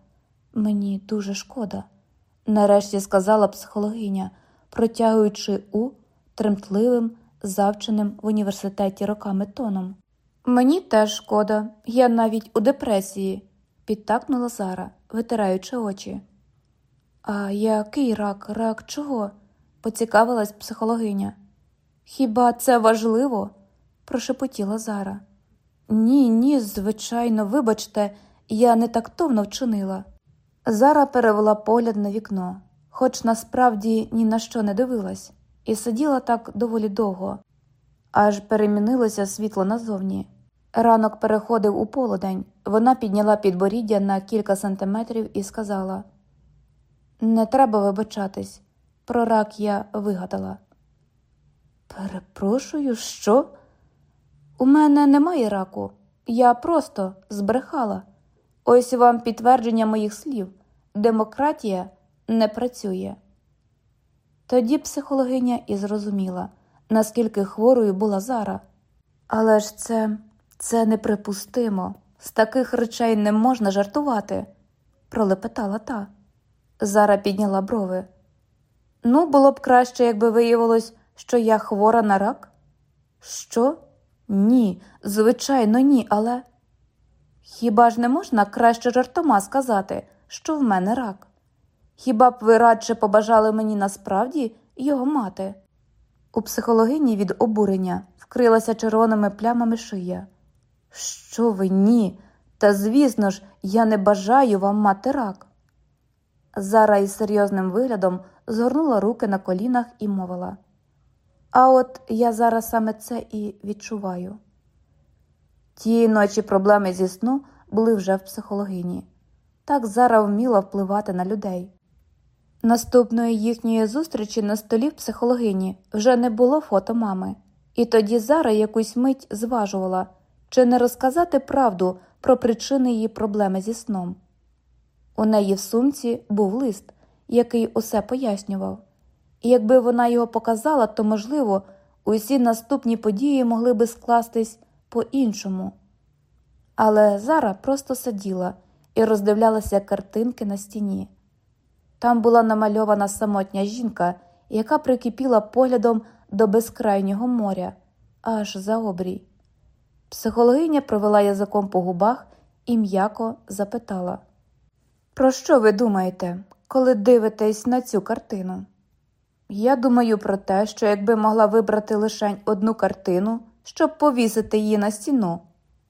мені дуже шкода, нарешті сказала психологиня, протягуючи у тремтливим, завченим в університеті роками тоном. Мені теж шкода, я навіть у депресії, підтакнула Зара, витираючи очі. А який рак, рак чого? поцікавилась психологиня. Хіба це важливо? прошепотіла Зара. Ні, ні, звичайно, вибачте, я не тактовно вчинила. Зара перевела погляд на вікно, хоч насправді ні на що не дивилась, і сиділа так доволі довго, аж перемінилося світло назовні. Ранок переходив у полудень, вона підняла підборіддя на кілька сантиметрів і сказала: Не треба вибачатись, про рак я вигадала. Перепрошую, що? У мене немає раку, я просто збрехала. Ось вам підтвердження моїх слів демократія не працює. Тоді психологиня і зрозуміла, наскільки хворою була Зара. Але ж це, це неприпустимо. З таких речей не можна жартувати, пролепетала та. Зара підняла брови. Ну, було б краще, якби виявилось, що я хвора на рак? Що? Ні, звичайно, ні, але. Хіба ж не можна краще жартома сказати, що в мене рак? Хіба б ви радше побажали мені насправді його мати? У психологині від обурення вкрилася червоними плямами шия. Що ви ні? Та звісно ж, я не бажаю вам мати рак. Зара із серйозним виглядом згорнула руки на колінах і мовила. А от я зараз саме це і відчуваю. Тієї ночі проблеми зі сну були вже в психологині. Так Зара вміла впливати на людей. Наступної їхньої зустрічі на столі в психологині вже не було фото мами, і тоді Зара якусь мить зважувала, чи не розказати правду про причини її проблеми зі сном. У неї в сумці був лист, який усе пояснював, і якби вона його показала, то, можливо, усі наступні події могли би скластись по-іншому. Але Зара просто сиділа і роздивлялася картинки на стіні. Там була намальована самотня жінка, яка прикипіла поглядом до безкрайнього моря, аж за обрій. Психологиня провела язиком по губах і м'яко запитала: Про що ви думаєте, коли дивитесь на цю картину? Я думаю про те, що якби могла вибрати лише одну картину, щоб повісити її на стіну,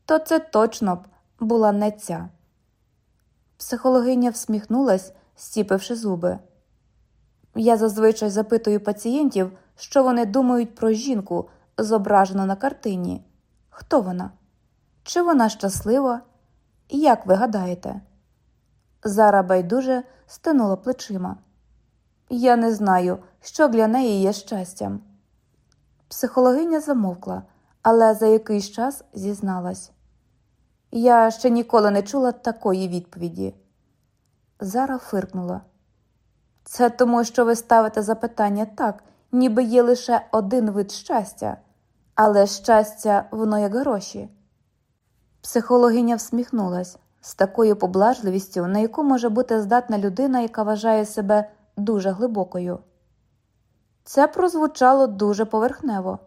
то це точно б була не ця. Психологиня всміхнулась, стіпивши зуби. Я зазвичай запитую пацієнтів, що вони думають про жінку, зображену на картині. Хто вона? Чи вона щаслива? Як ви гадаєте? Зара байдуже стинула плечима. Я не знаю, що для неї є щастям. Психологиня замовкла, але за якийсь час зізналась. Я ще ніколи не чула такої відповіді. Зара фиркнула. Це тому, що ви ставите запитання так, ніби є лише один вид щастя, але щастя, воно як гроші. Психологиня всміхнулась з такою поблажливістю, на яку може бути здатна людина, яка вважає себе дуже глибокою. Це прозвучало дуже поверхнево.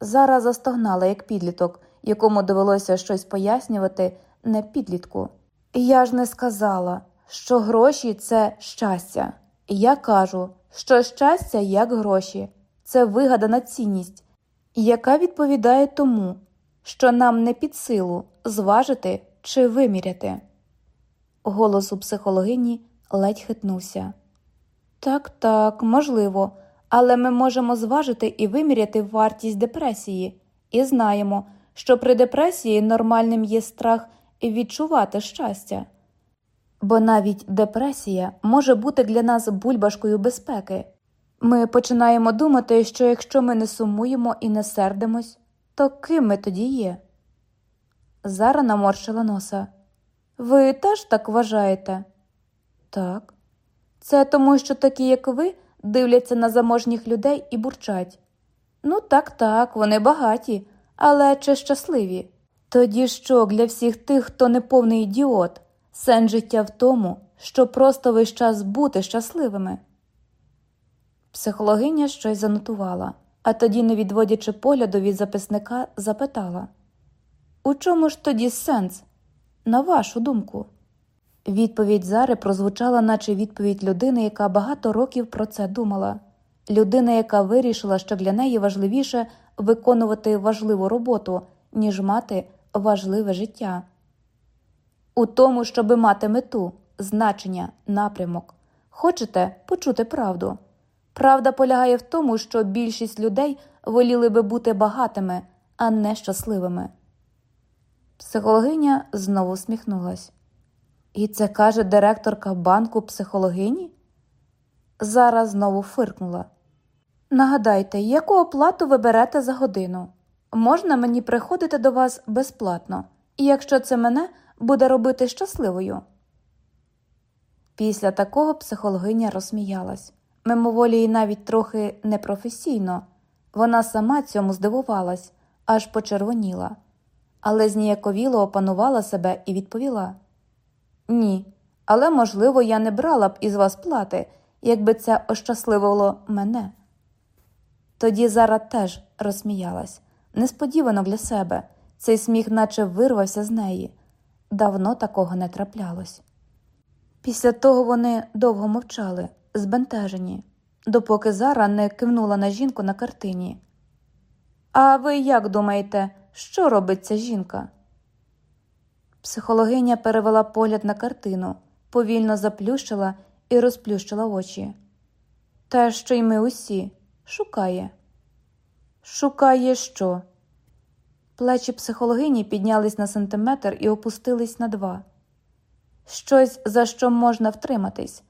Зара застогнала, як підліток, якому довелося щось пояснювати не підлітку. Я ж не сказала, що гроші це щастя. Я кажу, що щастя як гроші, це вигадана цінність, яка відповідає тому, що нам не під силу зважити чи виміряти. Голос у психологині ледь хитнувся. Так, так, можливо, але ми можемо зважити і виміряти вартість депресії, і знаємо, що при депресії нормальним є страх відчувати щастя. Бо навіть депресія може бути для нас бульбашкою безпеки. Ми починаємо думати, що якщо ми не сумуємо і не сердимось, То ким ми тоді є? Зара наморщила носа. Ви теж так вважаєте? Так. Це тому, що такі, як ви, дивляться на заможніх людей і бурчать. Ну, так, так, вони багаті, але чи щасливі? Тоді що для всіх тих, хто не повний ідіот, сенс життя в тому, що просто весь час бути щасливими. Психологиня щось занотувала, а тоді, не відводячи погляду від записника, запитала У чому ж тоді сенс? На вашу думку? Відповідь Зари прозвучала, наче відповідь людини, яка багато років про це думала, людина, яка вирішила, що для неї важливіше виконувати важливу роботу, ніж мати важливе життя. У тому, щоби мати мету, значення, напрямок. Хочете почути правду? Правда полягає в тому, що більшість людей воліли би бути багатими, а не щасливими. Психологиня знову сміхнулась. І це каже директорка банку психологині? Зараз знову фиркнула. Нагадайте, яку оплату ви берете за годину? Можна мені приходити до вас безплатно, і якщо це мене буде робити щасливою. Після такого психологиня розсміялась, мимоволі й навіть трохи непрофесійно. Вона сама цьому здивувалась, аж почервоніла, але зніяковіло опанувала себе і відповіла: Ні, але, можливо, я не брала б із вас плати, якби це ощасливило мене. Тоді Зара теж розсміялась, несподівано для себе, цей сміх наче вирвався з неї. Давно такого не траплялось. Після того вони довго мовчали, збентежені, допоки Зара не кивнула на жінку на картині. А ви як думаєте, що робить ця жінка? Психологиня перевела погляд на картину, повільно заплющила і розплющила очі. Те, що й ми усі, шукає. Шукає що? Плечі психологині піднялись на сантиметр і опустились на два. Щось, за що можна втриматись,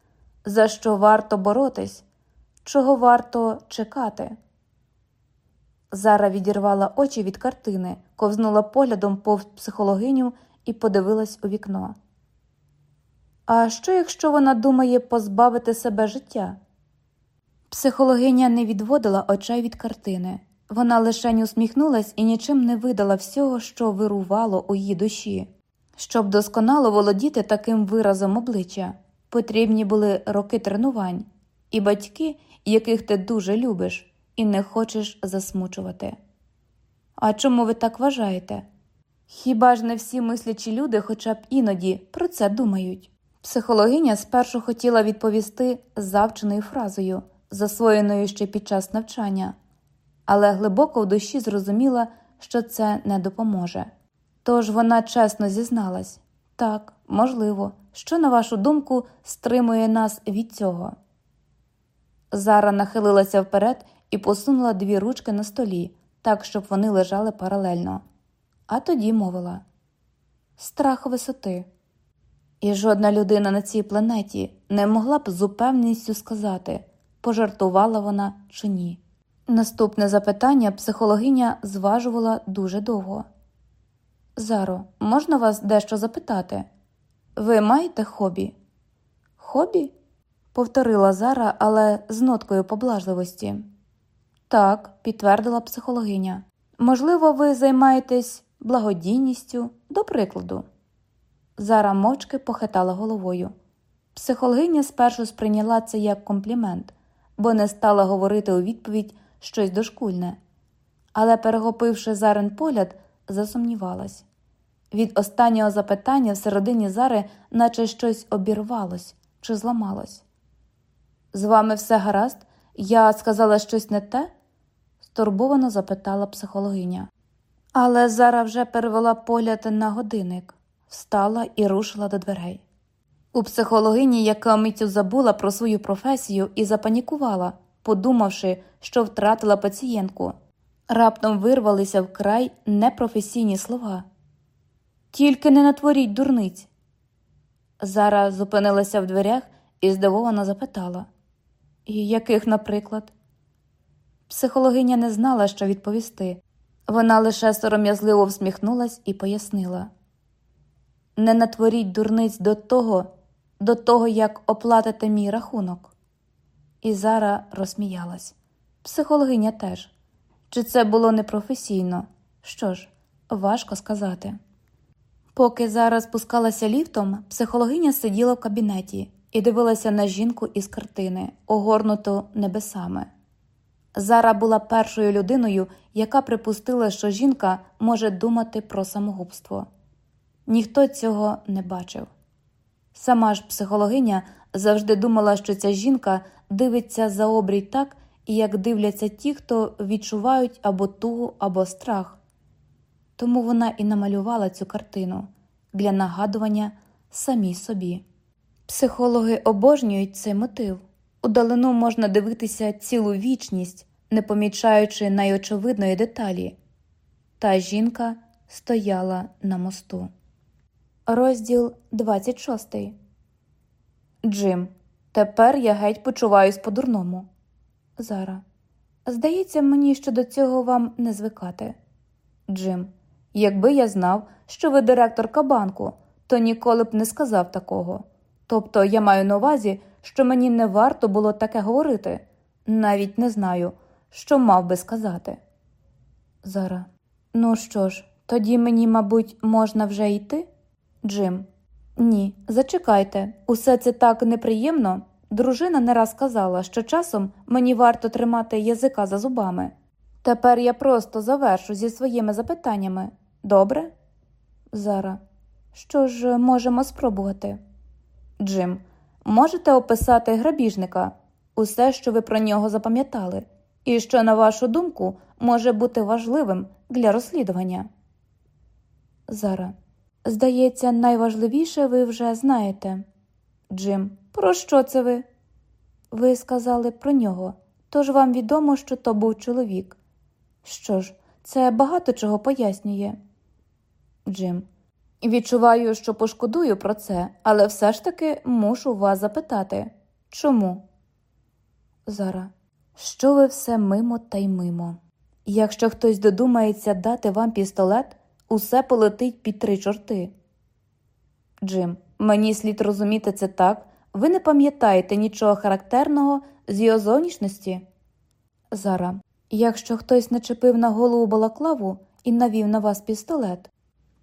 за що варто боротись, чого варто чекати. Зара відірвала очі від картини, ковзнула поглядом повз психологиню і подивилась у вікно. А що, якщо вона думає позбавити себе життя? Психологиня не відводила очей від картини. Вона лишень усміхнулась і нічим не видала всього, що вирувало у її душі. Щоб досконало володіти таким виразом обличчя, потрібні були роки тренувань і батьки, яких ти дуже любиш і не хочеш засмучувати. А чому ви так вважаєте? Хіба ж не всі мислячі люди, хоча б іноді, про це думають? Психологиня спершу хотіла відповісти завченою фразою, засвоєною ще під час навчання але глибоко в душі зрозуміла, що це не допоможе. Тож вона чесно зізналась так, можливо, що, на вашу думку, стримує нас від цього. Зара нахилилася вперед і посунула дві ручки на столі, так, щоб вони лежали паралельно, а тоді мовила страх висоти. І жодна людина на цій планеті не могла б з упевненістю сказати, пожартувала вона чи ні. Наступне запитання психологиня зважувала дуже довго. Заро, можна вас дещо запитати? Ви маєте хобі? Хобі? повторила Зара, але з ноткою поблажливості. Так, підтвердила психологиня. Можливо, ви займаєтесь благодійністю, до прикладу. Зара мовчки похитала головою. Психологиня спершу сприйняла це як комплімент, бо не стала говорити у відповідь щось дошкульне, але, перехопивши зарин погляд, засумнівалась. Від останнього запитання всередині зари, наче щось обірвалось чи зламалось. З вами все гаразд? Я сказала щось не те? стурбовано запитала психологиня. Але Зара вже перевела погляд на годинник, встала і рушила до дверей. У психологині, яка миттю забула про свою професію і запанікувала, подумавши, що втратила пацієнтку. Раптом вирвалися вкрай непрофесійні слова. Тільки не натворіть дурниць. Зара зупинилася в дверях і здивовано запитала І яких, наприклад? Психологиня не знала, що відповісти. Вона лише сором'язливо всміхнулась і пояснила не натворіть дурниць до того, до того, як оплатите мій рахунок. І Зара розсміялась. Психологиня теж. Чи це було непрофесійно? Що ж, важко сказати. Поки Зара спускалася ліфтом, психологиня сиділа в кабінеті і дивилася на жінку із картини, огорнуту небесами. Зара була першою людиною, яка припустила, що жінка може думати про самогубство. Ніхто цього не бачив. Сама ж психологиня завжди думала, що ця жінка дивиться за обрій так, як дивляться ті, хто відчувають або тугу, або страх. Тому вона і намалювала цю картину для нагадування самій собі. Психологи обожнюють цей мотив. Удалину можна дивитися цілу вічність, не помічаючи найочевидної деталі. Та жінка стояла на мосту. Розділ 26 Джим. Тепер я геть почуваюсь по-дурному. Зара. Здається мені, що до цього вам не звикати. Джим. Якби я знав, що ви директорка банку, то ніколи б не сказав такого. Тобто я маю на увазі, що мені не варто було таке говорити, навіть не знаю, що мав би сказати. Зара. Ну що ж, тоді мені, мабуть, можна вже йти? Джим. Ні, зачекайте, усе це так неприємно. Дружина не раз казала, що часом мені варто тримати язика за зубами. Тепер я просто завершу зі своїми запитаннями. Добре? Зара. Що ж можемо спробувати? Джим. Можете описати грабіжника, усе, що ви про нього запам'ятали, і що, на вашу думку, може бути важливим для розслідування? Зара. Здається, найважливіше ви вже знаєте. Джим, про що це ви? Ви сказали про нього, тож вам відомо, що то був чоловік. Що ж, це багато чого пояснює. Джим. Відчуваю, що пошкодую про це, але все ж таки мушу вас запитати чому? Зара, що ви все мимо та й мимо? Якщо хтось додумається дати вам пістолет, усе полетить під три чорти. Джим, мені слід розуміти це так. Ви не пам'ятаєте нічого характерного з його зовнішності? Зара, якщо хтось начепив на голову балаклаву і навів на вас пістолет,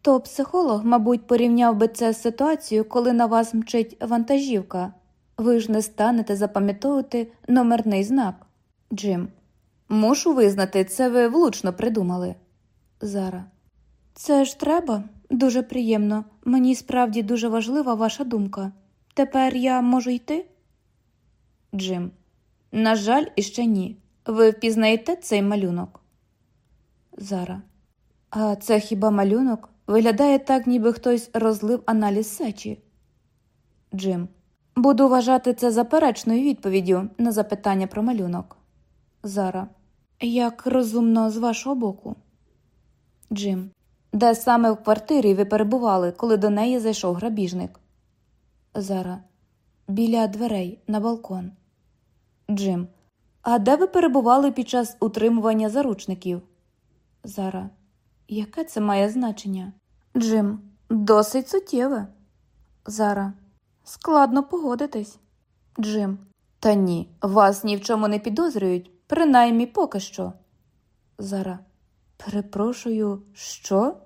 то психолог, мабуть, порівняв би це з ситуацією, коли на вас мчить вантажівка. Ви ж не станете запам'ятовувати номерний знак. Джим, мушу визнати, це ви влучно придумали. Зара. Це ж треба. Дуже приємно. Мені справді дуже важлива ваша думка. Тепер я можу йти? Джим. На жаль, іще ні. Ви впізнаєте цей малюнок? Зара. А це хіба малюнок? Виглядає так, ніби хтось розлив аналіз сечі. Джим. Буду вважати це заперечною відповіддю на запитання про малюнок. Зара. Як розумно з вашого боку. Джим. Де саме в квартирі ви перебували, коли до неї зайшов грабіжник? Зара. Біля дверей на балкон. Джим. А де ви перебували під час утримування заручників? Зара. Яке це має значення? Джим. Досить суттєве. Зара. Складно погодитись. Джим. Та ні, вас ні в чому не підозрюють, принаймні поки що. Зара. Перепрошую, що?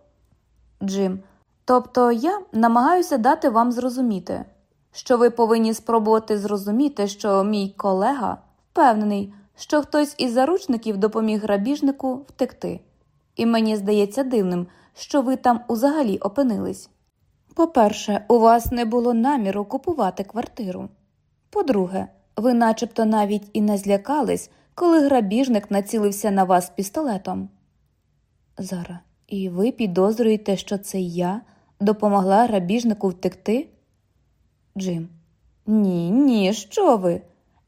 Джим. Тобто я намагаюся дати вам зрозуміти, що ви повинні спробувати зрозуміти, що мій колега впевнений, що хтось із заручників допоміг грабіжнику втекти, і мені здається дивним, що ви там узагалі опинились. По-перше, у вас не було наміру купувати квартиру. По-друге, ви начебто навіть і не злякались, коли грабіжник націлився на вас пістолетом. Зара, і ви підозрюєте, що це я допомогла грабіжнику втекти? Джим. Ні, ні, що ви?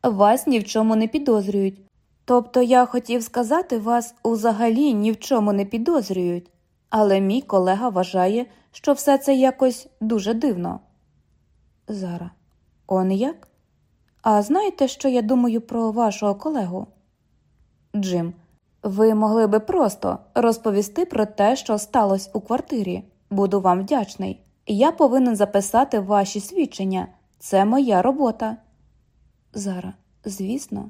Вас ні в чому не підозрюють. Тобто я хотів сказати, вас взагалі ні в чому не підозрюють, але мій колега вважає, що все це якось дуже дивно. Зара. Он як? А знаєте, що я думаю про вашого колегу? Джим. Ви могли би просто розповісти про те, що сталося у квартирі. Буду вам вдячний. Я повинен записати ваші свідчення. Це моя робота. Зара, звісно.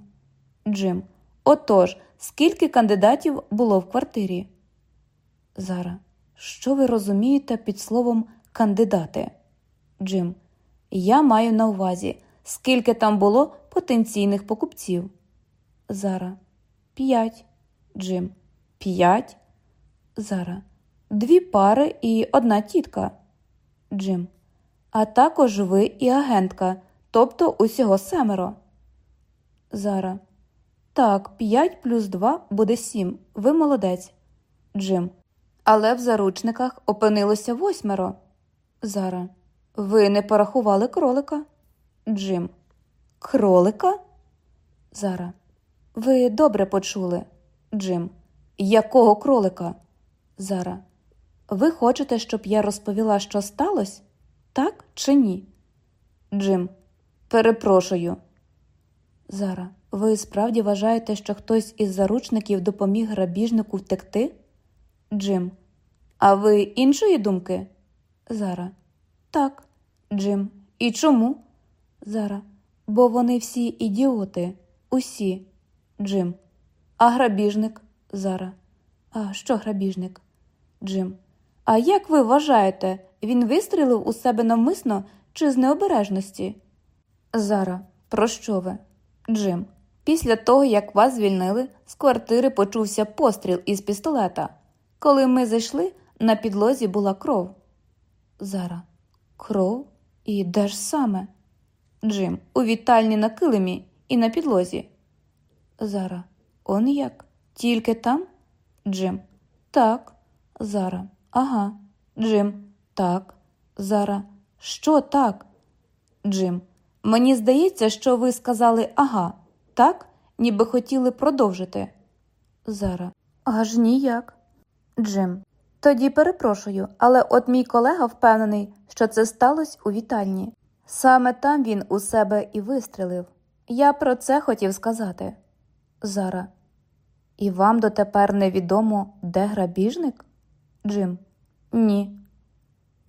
Джим. Отож, скільки кандидатів було в квартирі? Зара. Що ви розумієте під словом кандидати? Джим. Я маю на увазі, скільки там було потенційних покупців. Зара. П'ять. Джим. П'ять. Зара. Дві пари і одна тітка. Джим. А також ви і агентка, тобто усього семеро. Зара. Так, п'ять плюс два буде сім. Ви молодець. Джим. Але в заручниках опинилося восьмеро. Зара. Ви не порахували кролика? Джим. Кролика? Зара. Ви добре почули. Джим. Якого кролика? Зара. Ви хочете, щоб я розповіла, що сталося? Так чи ні? Джим. Перепрошую. Зара. Ви справді вважаєте, що хтось із заручників допоміг грабіжнику втекти? Джим. А ви іншої думки? Зара. Так. Джим. І чому? Зара. Бо вони всі ідіоти. Усі. Джим. А грабіжник? Зара. А що грабіжник? Джим. А як ви вважаєте, він вистрілив у себе навмисно чи з необережності? Зара. Про що ви? Джим. Після того, як вас звільнили, з квартири почувся постріл із пістолета. Коли ми зайшли, на підлозі була кров. Зара. Кров? І де ж саме? Джим. У вітальні на килимі і на підлозі. Зара. Он як? Тільки там? Джим. Так. Зара. Ага. Джим. Так. Зара. Що так? Джим. Мені здається, що ви сказали ага, так, ніби хотіли продовжити. Зара. Аж ніяк. Джим. Тоді перепрошую, але от мій колега впевнений, що це сталося у вітальні. Саме там він у себе і вистрелив. Я про це хотів сказати. Зара. І вам дотепер невідомо, де грабіжник? Джим. Ні.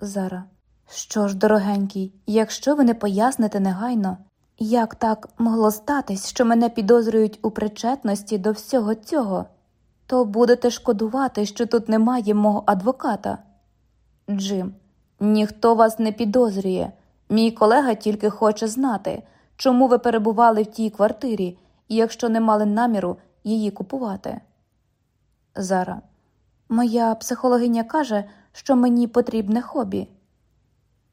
Зара. Що ж, дорогенький, якщо ви не поясните негайно, як так могло статись, що мене підозрюють у причетності до всього цього, то будете шкодувати, що тут немає мого адвоката. Джим, ніхто вас не підозрює. Мій колега тільки хоче знати, чому ви перебували в тій квартирі, якщо не мали наміру її купувати. Зара, моя психологиня каже, що мені потрібне хобі.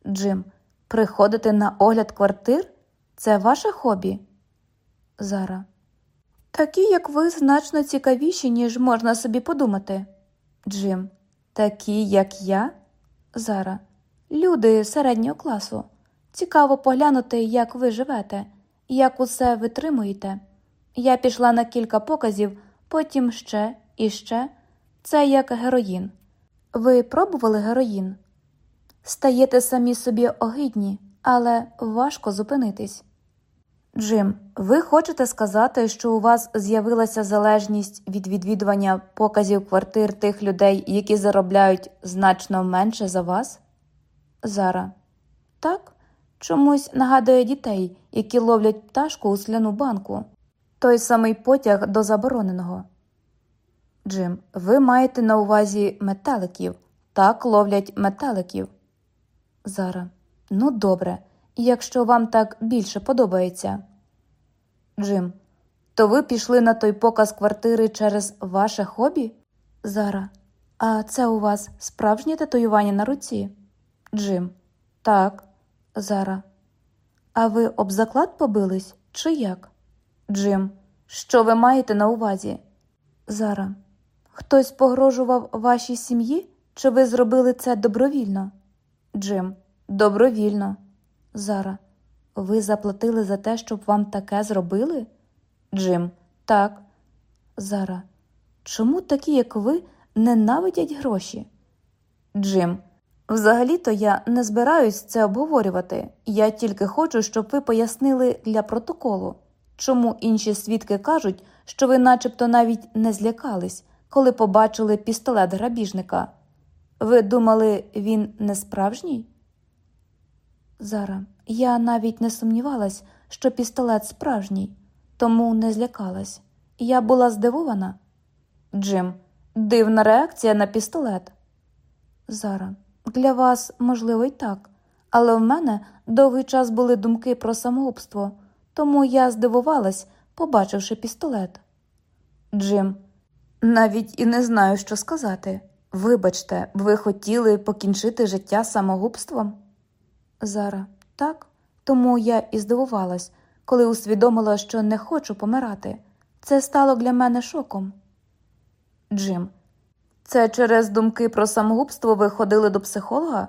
Джим, приходити на огляд квартир це ваше хобі? Зара. Такі, як ви, значно цікавіші, ніж можна собі подумати. Джим. Такі, як я? Зара. Люди середнього класу. Цікаво поглянути, як ви живете, як усе витримуєте. Я пішла на кілька показів, потім ще і ще. Це як героїн. Ви пробували героїн? Стаєте самі собі огидні, але важко зупинитись. Джим, ви хочете сказати, що у вас з'явилася залежність від відвідування показів квартир тих людей, які заробляють значно менше за вас? Зара. Так, чомусь нагадує дітей, які ловлять пташку у скляну банку. Той самий потяг до забороненого. Джим, ви маєте на увазі метеликів. Так ловлять метеликів. Зара. Ну, добре, якщо вам так більше подобається. Джим. То ви пішли на той показ квартири через ваше хобі? Зара. А це у вас справжнє татуювання на руці? Джим. Так. Зара. А ви об заклад побились чи як? Джим. Що ви маєте на увазі? Зара. Хтось погрожував вашій сім'ї? Чи ви зробили це добровільно? Джим. Добровільно. Зара. Ви заплатили за те, щоб вам таке зробили? Джим. Так. Зара. Чому такі, як ви, ненавидять гроші? Джим. Взагалі-то я не збираюсь це обговорювати. Я тільки хочу, щоб ви пояснили для протоколу, чому інші свідки кажуть, що ви начебто навіть не злякались, коли побачили пістолет грабіжника. Ви думали, він не справжній? Зара, я навіть не сумнівалась, що пістолет справжній, тому не злякалась. Я була здивована. Джим, дивна реакція на пістолет. Зара, для вас, можливо, й так, але в мене довгий час були думки про самогубство, тому я здивувалась, побачивши пістолет. Джим, навіть і не знаю, що сказати. Вибачте, ви хотіли покінчити життя самогубством? Зара, так, тому я і здивувалась, коли усвідомила, що не хочу помирати. Це стало для мене шоком. Джим, це через думки про самогубство ви ходили до психолога?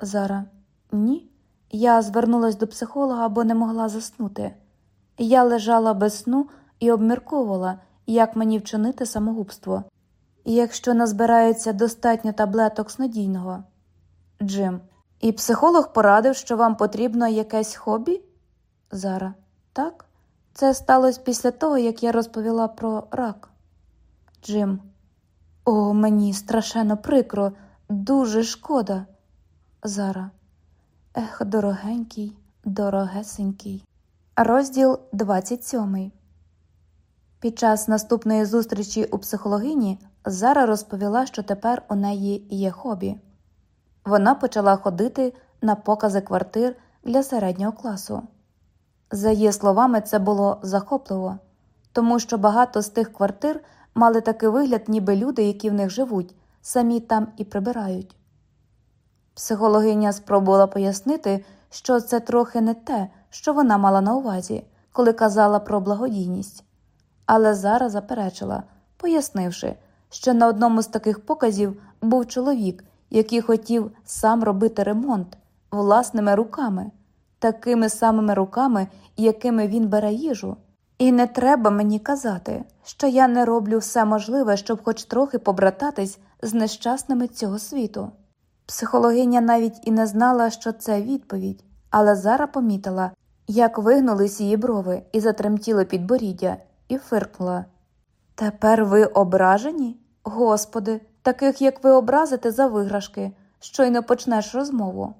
Зара, ні. Я звернулась до психолога, бо не могла заснути. Я лежала без сну і обмірковувала, як мені вчинити самогубство. І якщо назбирається достатньо таблеток снодійного. Джим, і психолог порадив, що вам потрібно якесь хобі? Зара, так. Це сталося після того, як я розповіла про рак. Джим, о, мені страшенно прикро, дуже шкода. Зара. Ех, дорогенький, дорогесенький. Розділ 27 Під час наступної зустрічі у психологині Зара розповіла, що тепер у неї є хобі. Вона почала ходити на покази квартир для середнього класу. За її словами, це було захопливо, тому що багато з тих квартир мали такий вигляд, ніби люди, які в них живуть, самі там і прибирають. Психологиня спробувала пояснити, що це трохи не те, що вона мала на увазі, коли казала про благодійність, але зараз заперечила, пояснивши, що на одному з таких показів був чоловік, який хотів сам робити ремонт власними руками, такими самими руками, якими він бере їжу. І не треба мені казати, що я не роблю все можливе, щоб хоч трохи побрататись з нещасними цього світу. Психологиня навіть і не знала, що це відповідь, але Зара помітила, як вигнулись її брови і затремтіло підборіддя, і фиркнула. Тепер ви ображені? Господи, таких як ви образите за виграшки, щойно почнеш розмову.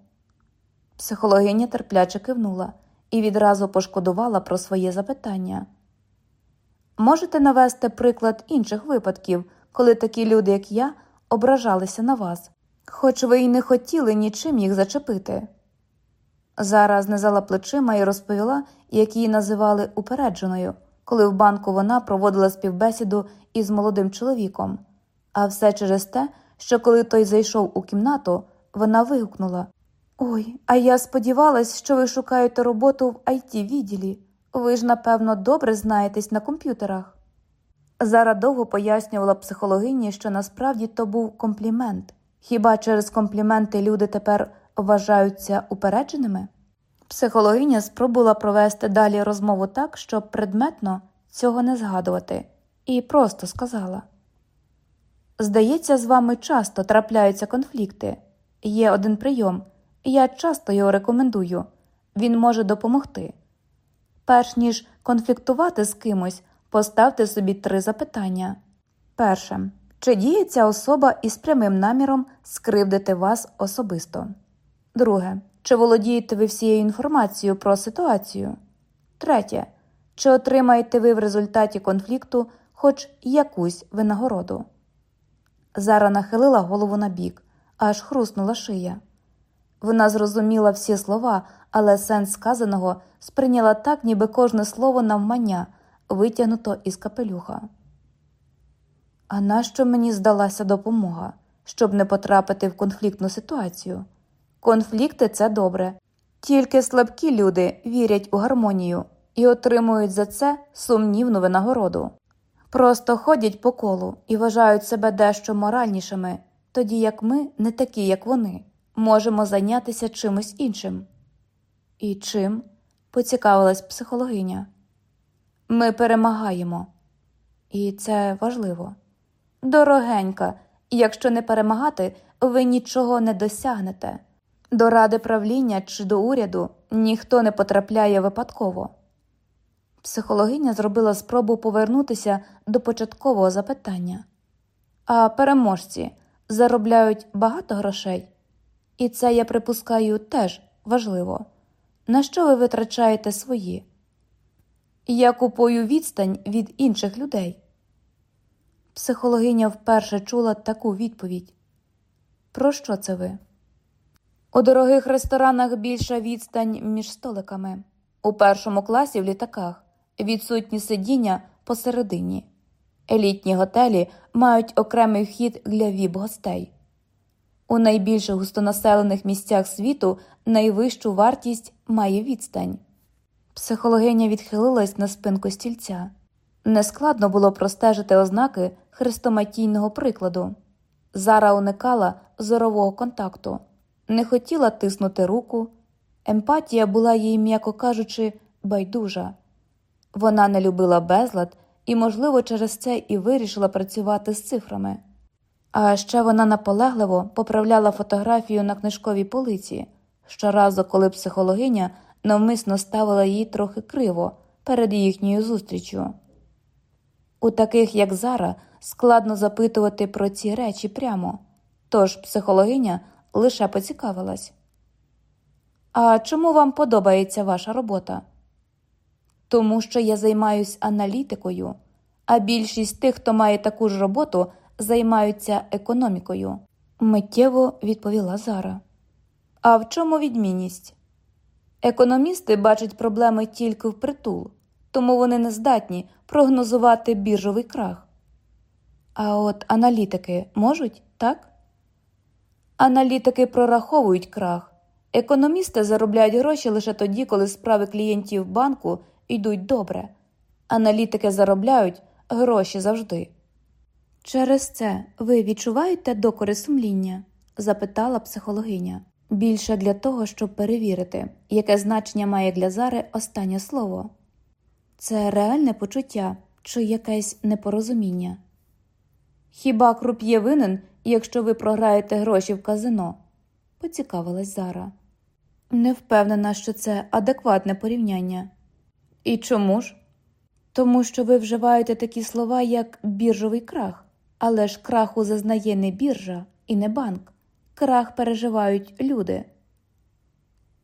Психологиня терпляче кивнула і відразу пошкодувала про своє запитання. Можете навести приклад інших випадків, коли такі люди, як я, ображалися на вас, хоч ви й не хотіли нічим їх зачепити. Зараз знизала плечима і розповіла, як її називали упередженою, коли в банку вона проводила співбесіду із молодим чоловіком, а все через те, що коли той зайшов у кімнату, вона вигукнула Ой, а я сподівалась, що ви шукаєте роботу в it відділі. Ви ж, напевно, добре знаєтесь на комп'ютерах. Зара довго пояснювала психологині, що насправді то був комплімент. Хіба через компліменти люди тепер вважаються упередженими? Психологиня спробувала провести далі розмову так, щоб предметно цього не згадувати, і просто сказала: Здається, з вами часто трапляються конфлікти. Є один прийом, я часто його рекомендую, він може допомогти. Перш ніж конфліктувати з кимось, поставте собі три запитання. Перше. Чи діє ця особа із прямим наміром скривдити вас особисто? Друге. Чи володієте ви всією інформацією про ситуацію? Третє. Чи отримаєте ви в результаті конфлікту хоч якусь винагороду? Зара нахилила голову на бік, аж хруснула шия. Вона зрозуміла всі слова, але сенс сказаного сприйняла так, ніби кожне слово навмання витягнуто із капелюха. А нащо мені здалася допомога, щоб не потрапити в конфліктну ситуацію? Конфлікти це добре, тільки слабкі люди вірять у гармонію і отримують за це сумнівну винагороду. Просто ходять по колу і вважають себе дещо моральнішими, тоді як ми не такі, як вони можемо зайнятися чимось іншим. І чим? поцікавилась психологиня. Ми перемагаємо, і це важливо. Дорогенька, якщо не перемагати, ви нічого не досягнете. До ради правління чи до уряду ніхто не потрапляє випадково. Психологиня зробила спробу повернутися до початкового запитання. А переможці заробляють багато грошей? І це, я припускаю, теж важливо. На що ви витрачаєте свої? Я купую відстань від інших людей. Психологиня вперше чула таку відповідь. Про що це ви? У дорогих ресторанах більша відстань між столиками. У першому класі в літаках відсутні сидіння посередині. Елітні готелі мають окремий вхід для віп-гостей. У найбільш густонаселених місцях світу найвищу вартість має відстань. Психологиня відхилилась на спинку стільця. Нескладно було простежити ознаки хрестоматійного прикладу. Зара уникала зорового контакту, не хотіла тиснути руку. Емпатія була їй, м'яко кажучи, байдужа. Вона не любила безлад і, можливо, через це і вирішила працювати з цифрами. А ще вона наполегливо поправляла фотографію на книжковій полиці щоразу, коли психологиня навмисно ставила її трохи криво перед їхньою зустрічю. У таких, як Зара, складно запитувати про ці речі прямо, тож психологиня лише поцікавилась. А чому вам подобається ваша робота? Тому що я займаюся аналітикою, а більшість тих, хто має таку ж роботу, займаються економікою, миттєво відповіла Зара. А в чому відмінність? Економісти бачать проблеми тільки впритул, тому вони не здатні прогнозувати біржовий крах. А от аналітики можуть, так? Аналітики прораховують крах. Економісти заробляють гроші лише тоді, коли справи клієнтів банку йдуть добре. Аналітики заробляють гроші завжди. Через це ви відчуваєте докори сумління? запитала психологиня. Більше для того, щоб перевірити, яке значення має для Зари останнє слово. Це реальне почуття чи якесь непорозуміння? Хіба круп'є винен, якщо ви програєте гроші в казино? поцікавилась Зара. Не впевнена, що це адекватне порівняння. І чому ж? Тому що ви вживаєте такі слова, як біржовий крах, але ж краху зазнає не біржа і не банк. Крах переживають люди.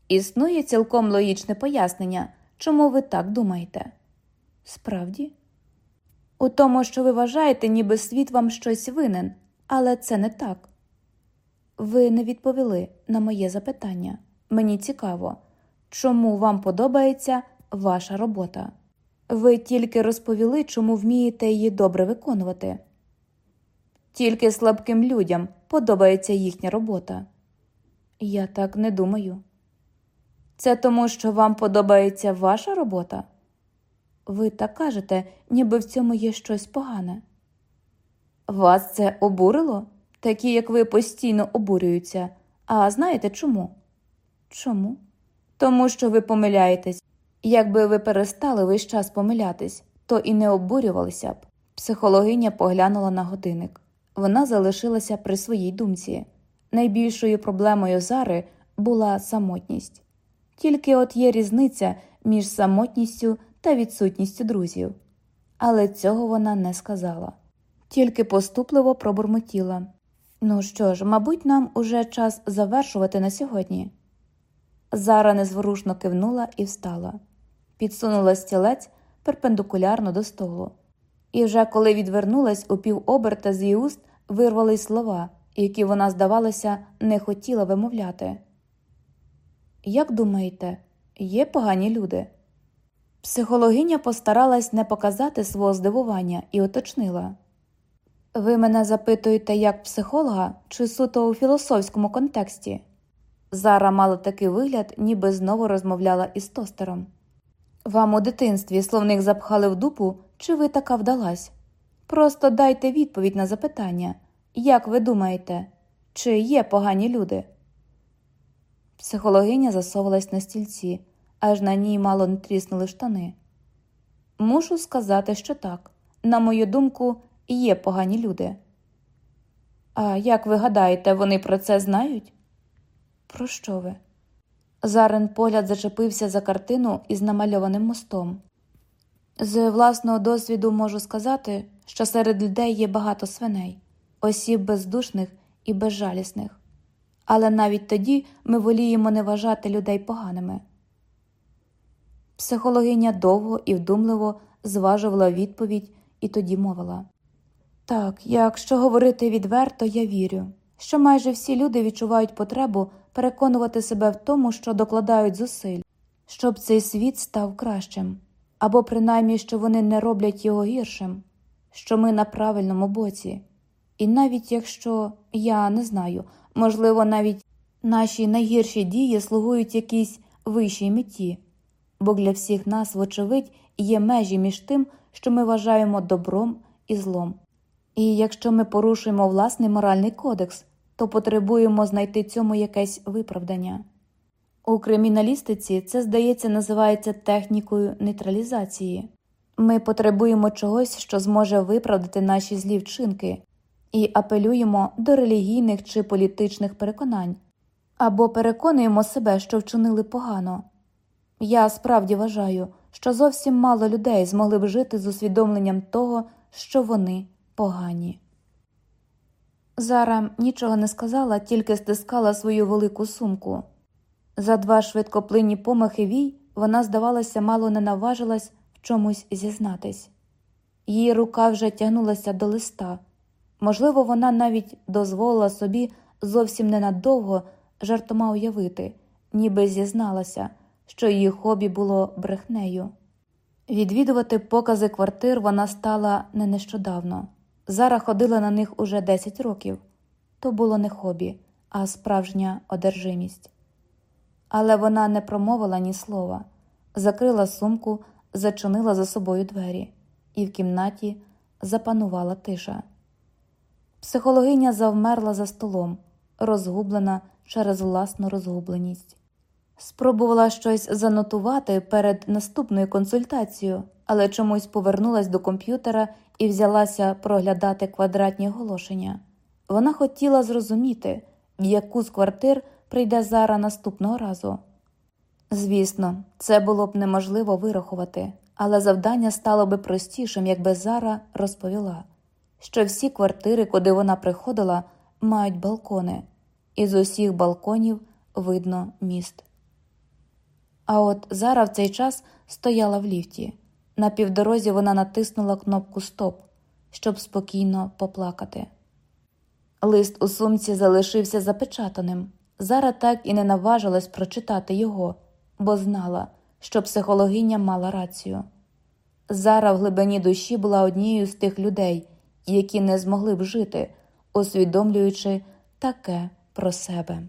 Існує цілком логічне пояснення, чому ви так думаєте. Справді, у тому, що ви вважаєте, ніби світ вам щось винен, але це не так. Ви не відповіли на моє запитання. Мені цікаво, чому вам подобається ваша робота. Ви тільки розповіли, чому вмієте її добре виконувати. Тільки слабким людям подобається їхня робота. Я так не думаю. Це тому, що вам подобається ваша робота? Ви так кажете, ніби в цьому є щось погане. Вас це обурило? Такі, як ви, постійно обурюються. А знаєте чому? Чому? Тому що ви помиляєтесь. Якби ви перестали весь час помилятись, то і не обурювалися б. Психологиня поглянула на годинник. Вона залишилася при своїй думці. Найбільшою проблемою Зари була самотність. Тільки от є різниця між самотністю та відсутністю друзів. Але цього вона не сказала, тільки поступливо пробурмотіла. Ну що ж, мабуть, нам уже час завершувати на сьогодні. Зара незворушно кивнула і встала, підсунула стілець перпендикулярно до столу. І вже коли відвернулась у півоберта з її уст вирвались слова, які вона, здавалося, не хотіла вимовляти. Як думаєте, є погані люди? Психологиня постаралась не показати свого здивування і уточнила Ви мене запитуєте як психолога чи суто у філософському контексті? Зара мала такий вигляд, ніби знову розмовляла із тостером. Вам у дитинстві словник запхали в дупу, чи ви така вдалась? Просто дайте відповідь на запитання, як ви думаєте, чи є погані люди? Психологиня засовувалась на стільці, аж на ній мало не тріснули штани. Мушу сказати, що так. На мою думку, є погані люди. А як ви гадаєте, вони про це знають? Про що ви? Зарен погляд зачепився за картину із намальованим мостом. З власного досвіду можу сказати, що серед людей є багато свиней, осіб бездушних і безжалісних, але навіть тоді ми воліємо не вважати людей поганими. Психологиня довго і вдумливо зважувала відповідь і тоді мовила так, якщо говорити відверто, я вірю, що майже всі люди відчувають потребу переконувати себе в тому, що докладають зусиль, щоб цей світ став кращим, або принаймні, що вони не роблять його гіршим, що ми на правильному боці. І навіть якщо я не знаю, можливо, навіть наші найгірші дії слугують якійсь вищій меті, бо для всіх нас, вочевидь, є межі між тим, що ми вважаємо добром і злом. І якщо ми порушуємо власний моральний кодекс, то потребуємо знайти цьому якесь виправдання. У криміналістиці це, здається, називається технікою нейтралізації. Ми потребуємо чогось, що зможе виправдати наші злі вчинки, і апелюємо до релігійних чи політичних переконань або переконуємо себе, що вчинили погано. Я справді вважаю, що зовсім мало людей змогли б жити з усвідомленням того, що вони погані. Зара нічого не сказала, тільки стискала свою велику сумку. За два швидкоплинні помахи вій вона, здавалося, мало не наважилась в чомусь зізнатись. Її рука вже тягнулася до листа. Можливо, вона навіть дозволила собі зовсім ненадовго жартома уявити, ніби зізналася, що її хобі було брехнею. Відвідувати покази квартир вона стала не нещодавно. Зара ходила на них уже 10 років. То було не хобі, а справжня одержимість. Але вона не промовила ні слова, закрила сумку, зачинила за собою двері, і в кімнаті запанувала тиша. Психологиня завмерла за столом, розгублена через власну розгубленість. Спробувала щось занотувати перед наступною консультацією, але чомусь повернулась до комп'ютера і взялася проглядати квадратні оголошення. Вона хотіла зрозуміти, в яку з квартир прийде Зара наступного разу. Звісно, це було б неможливо вирахувати, але завдання стало би простішим, якби Зара розповіла, що всі квартири, куди вона приходила, мають балкони, і з усіх балконів видно міст. А от Зара в цей час стояла в ліфті. На півдорозі вона натиснула кнопку Стоп, щоб спокійно поплакати. Лист у сумці залишився запечатаним. Зара так і не наважилась прочитати його, бо знала, що психологиня мала рацію. Зара в глибині душі була однією з тих людей, які не змогли б жити, усвідомлюючи таке про себе.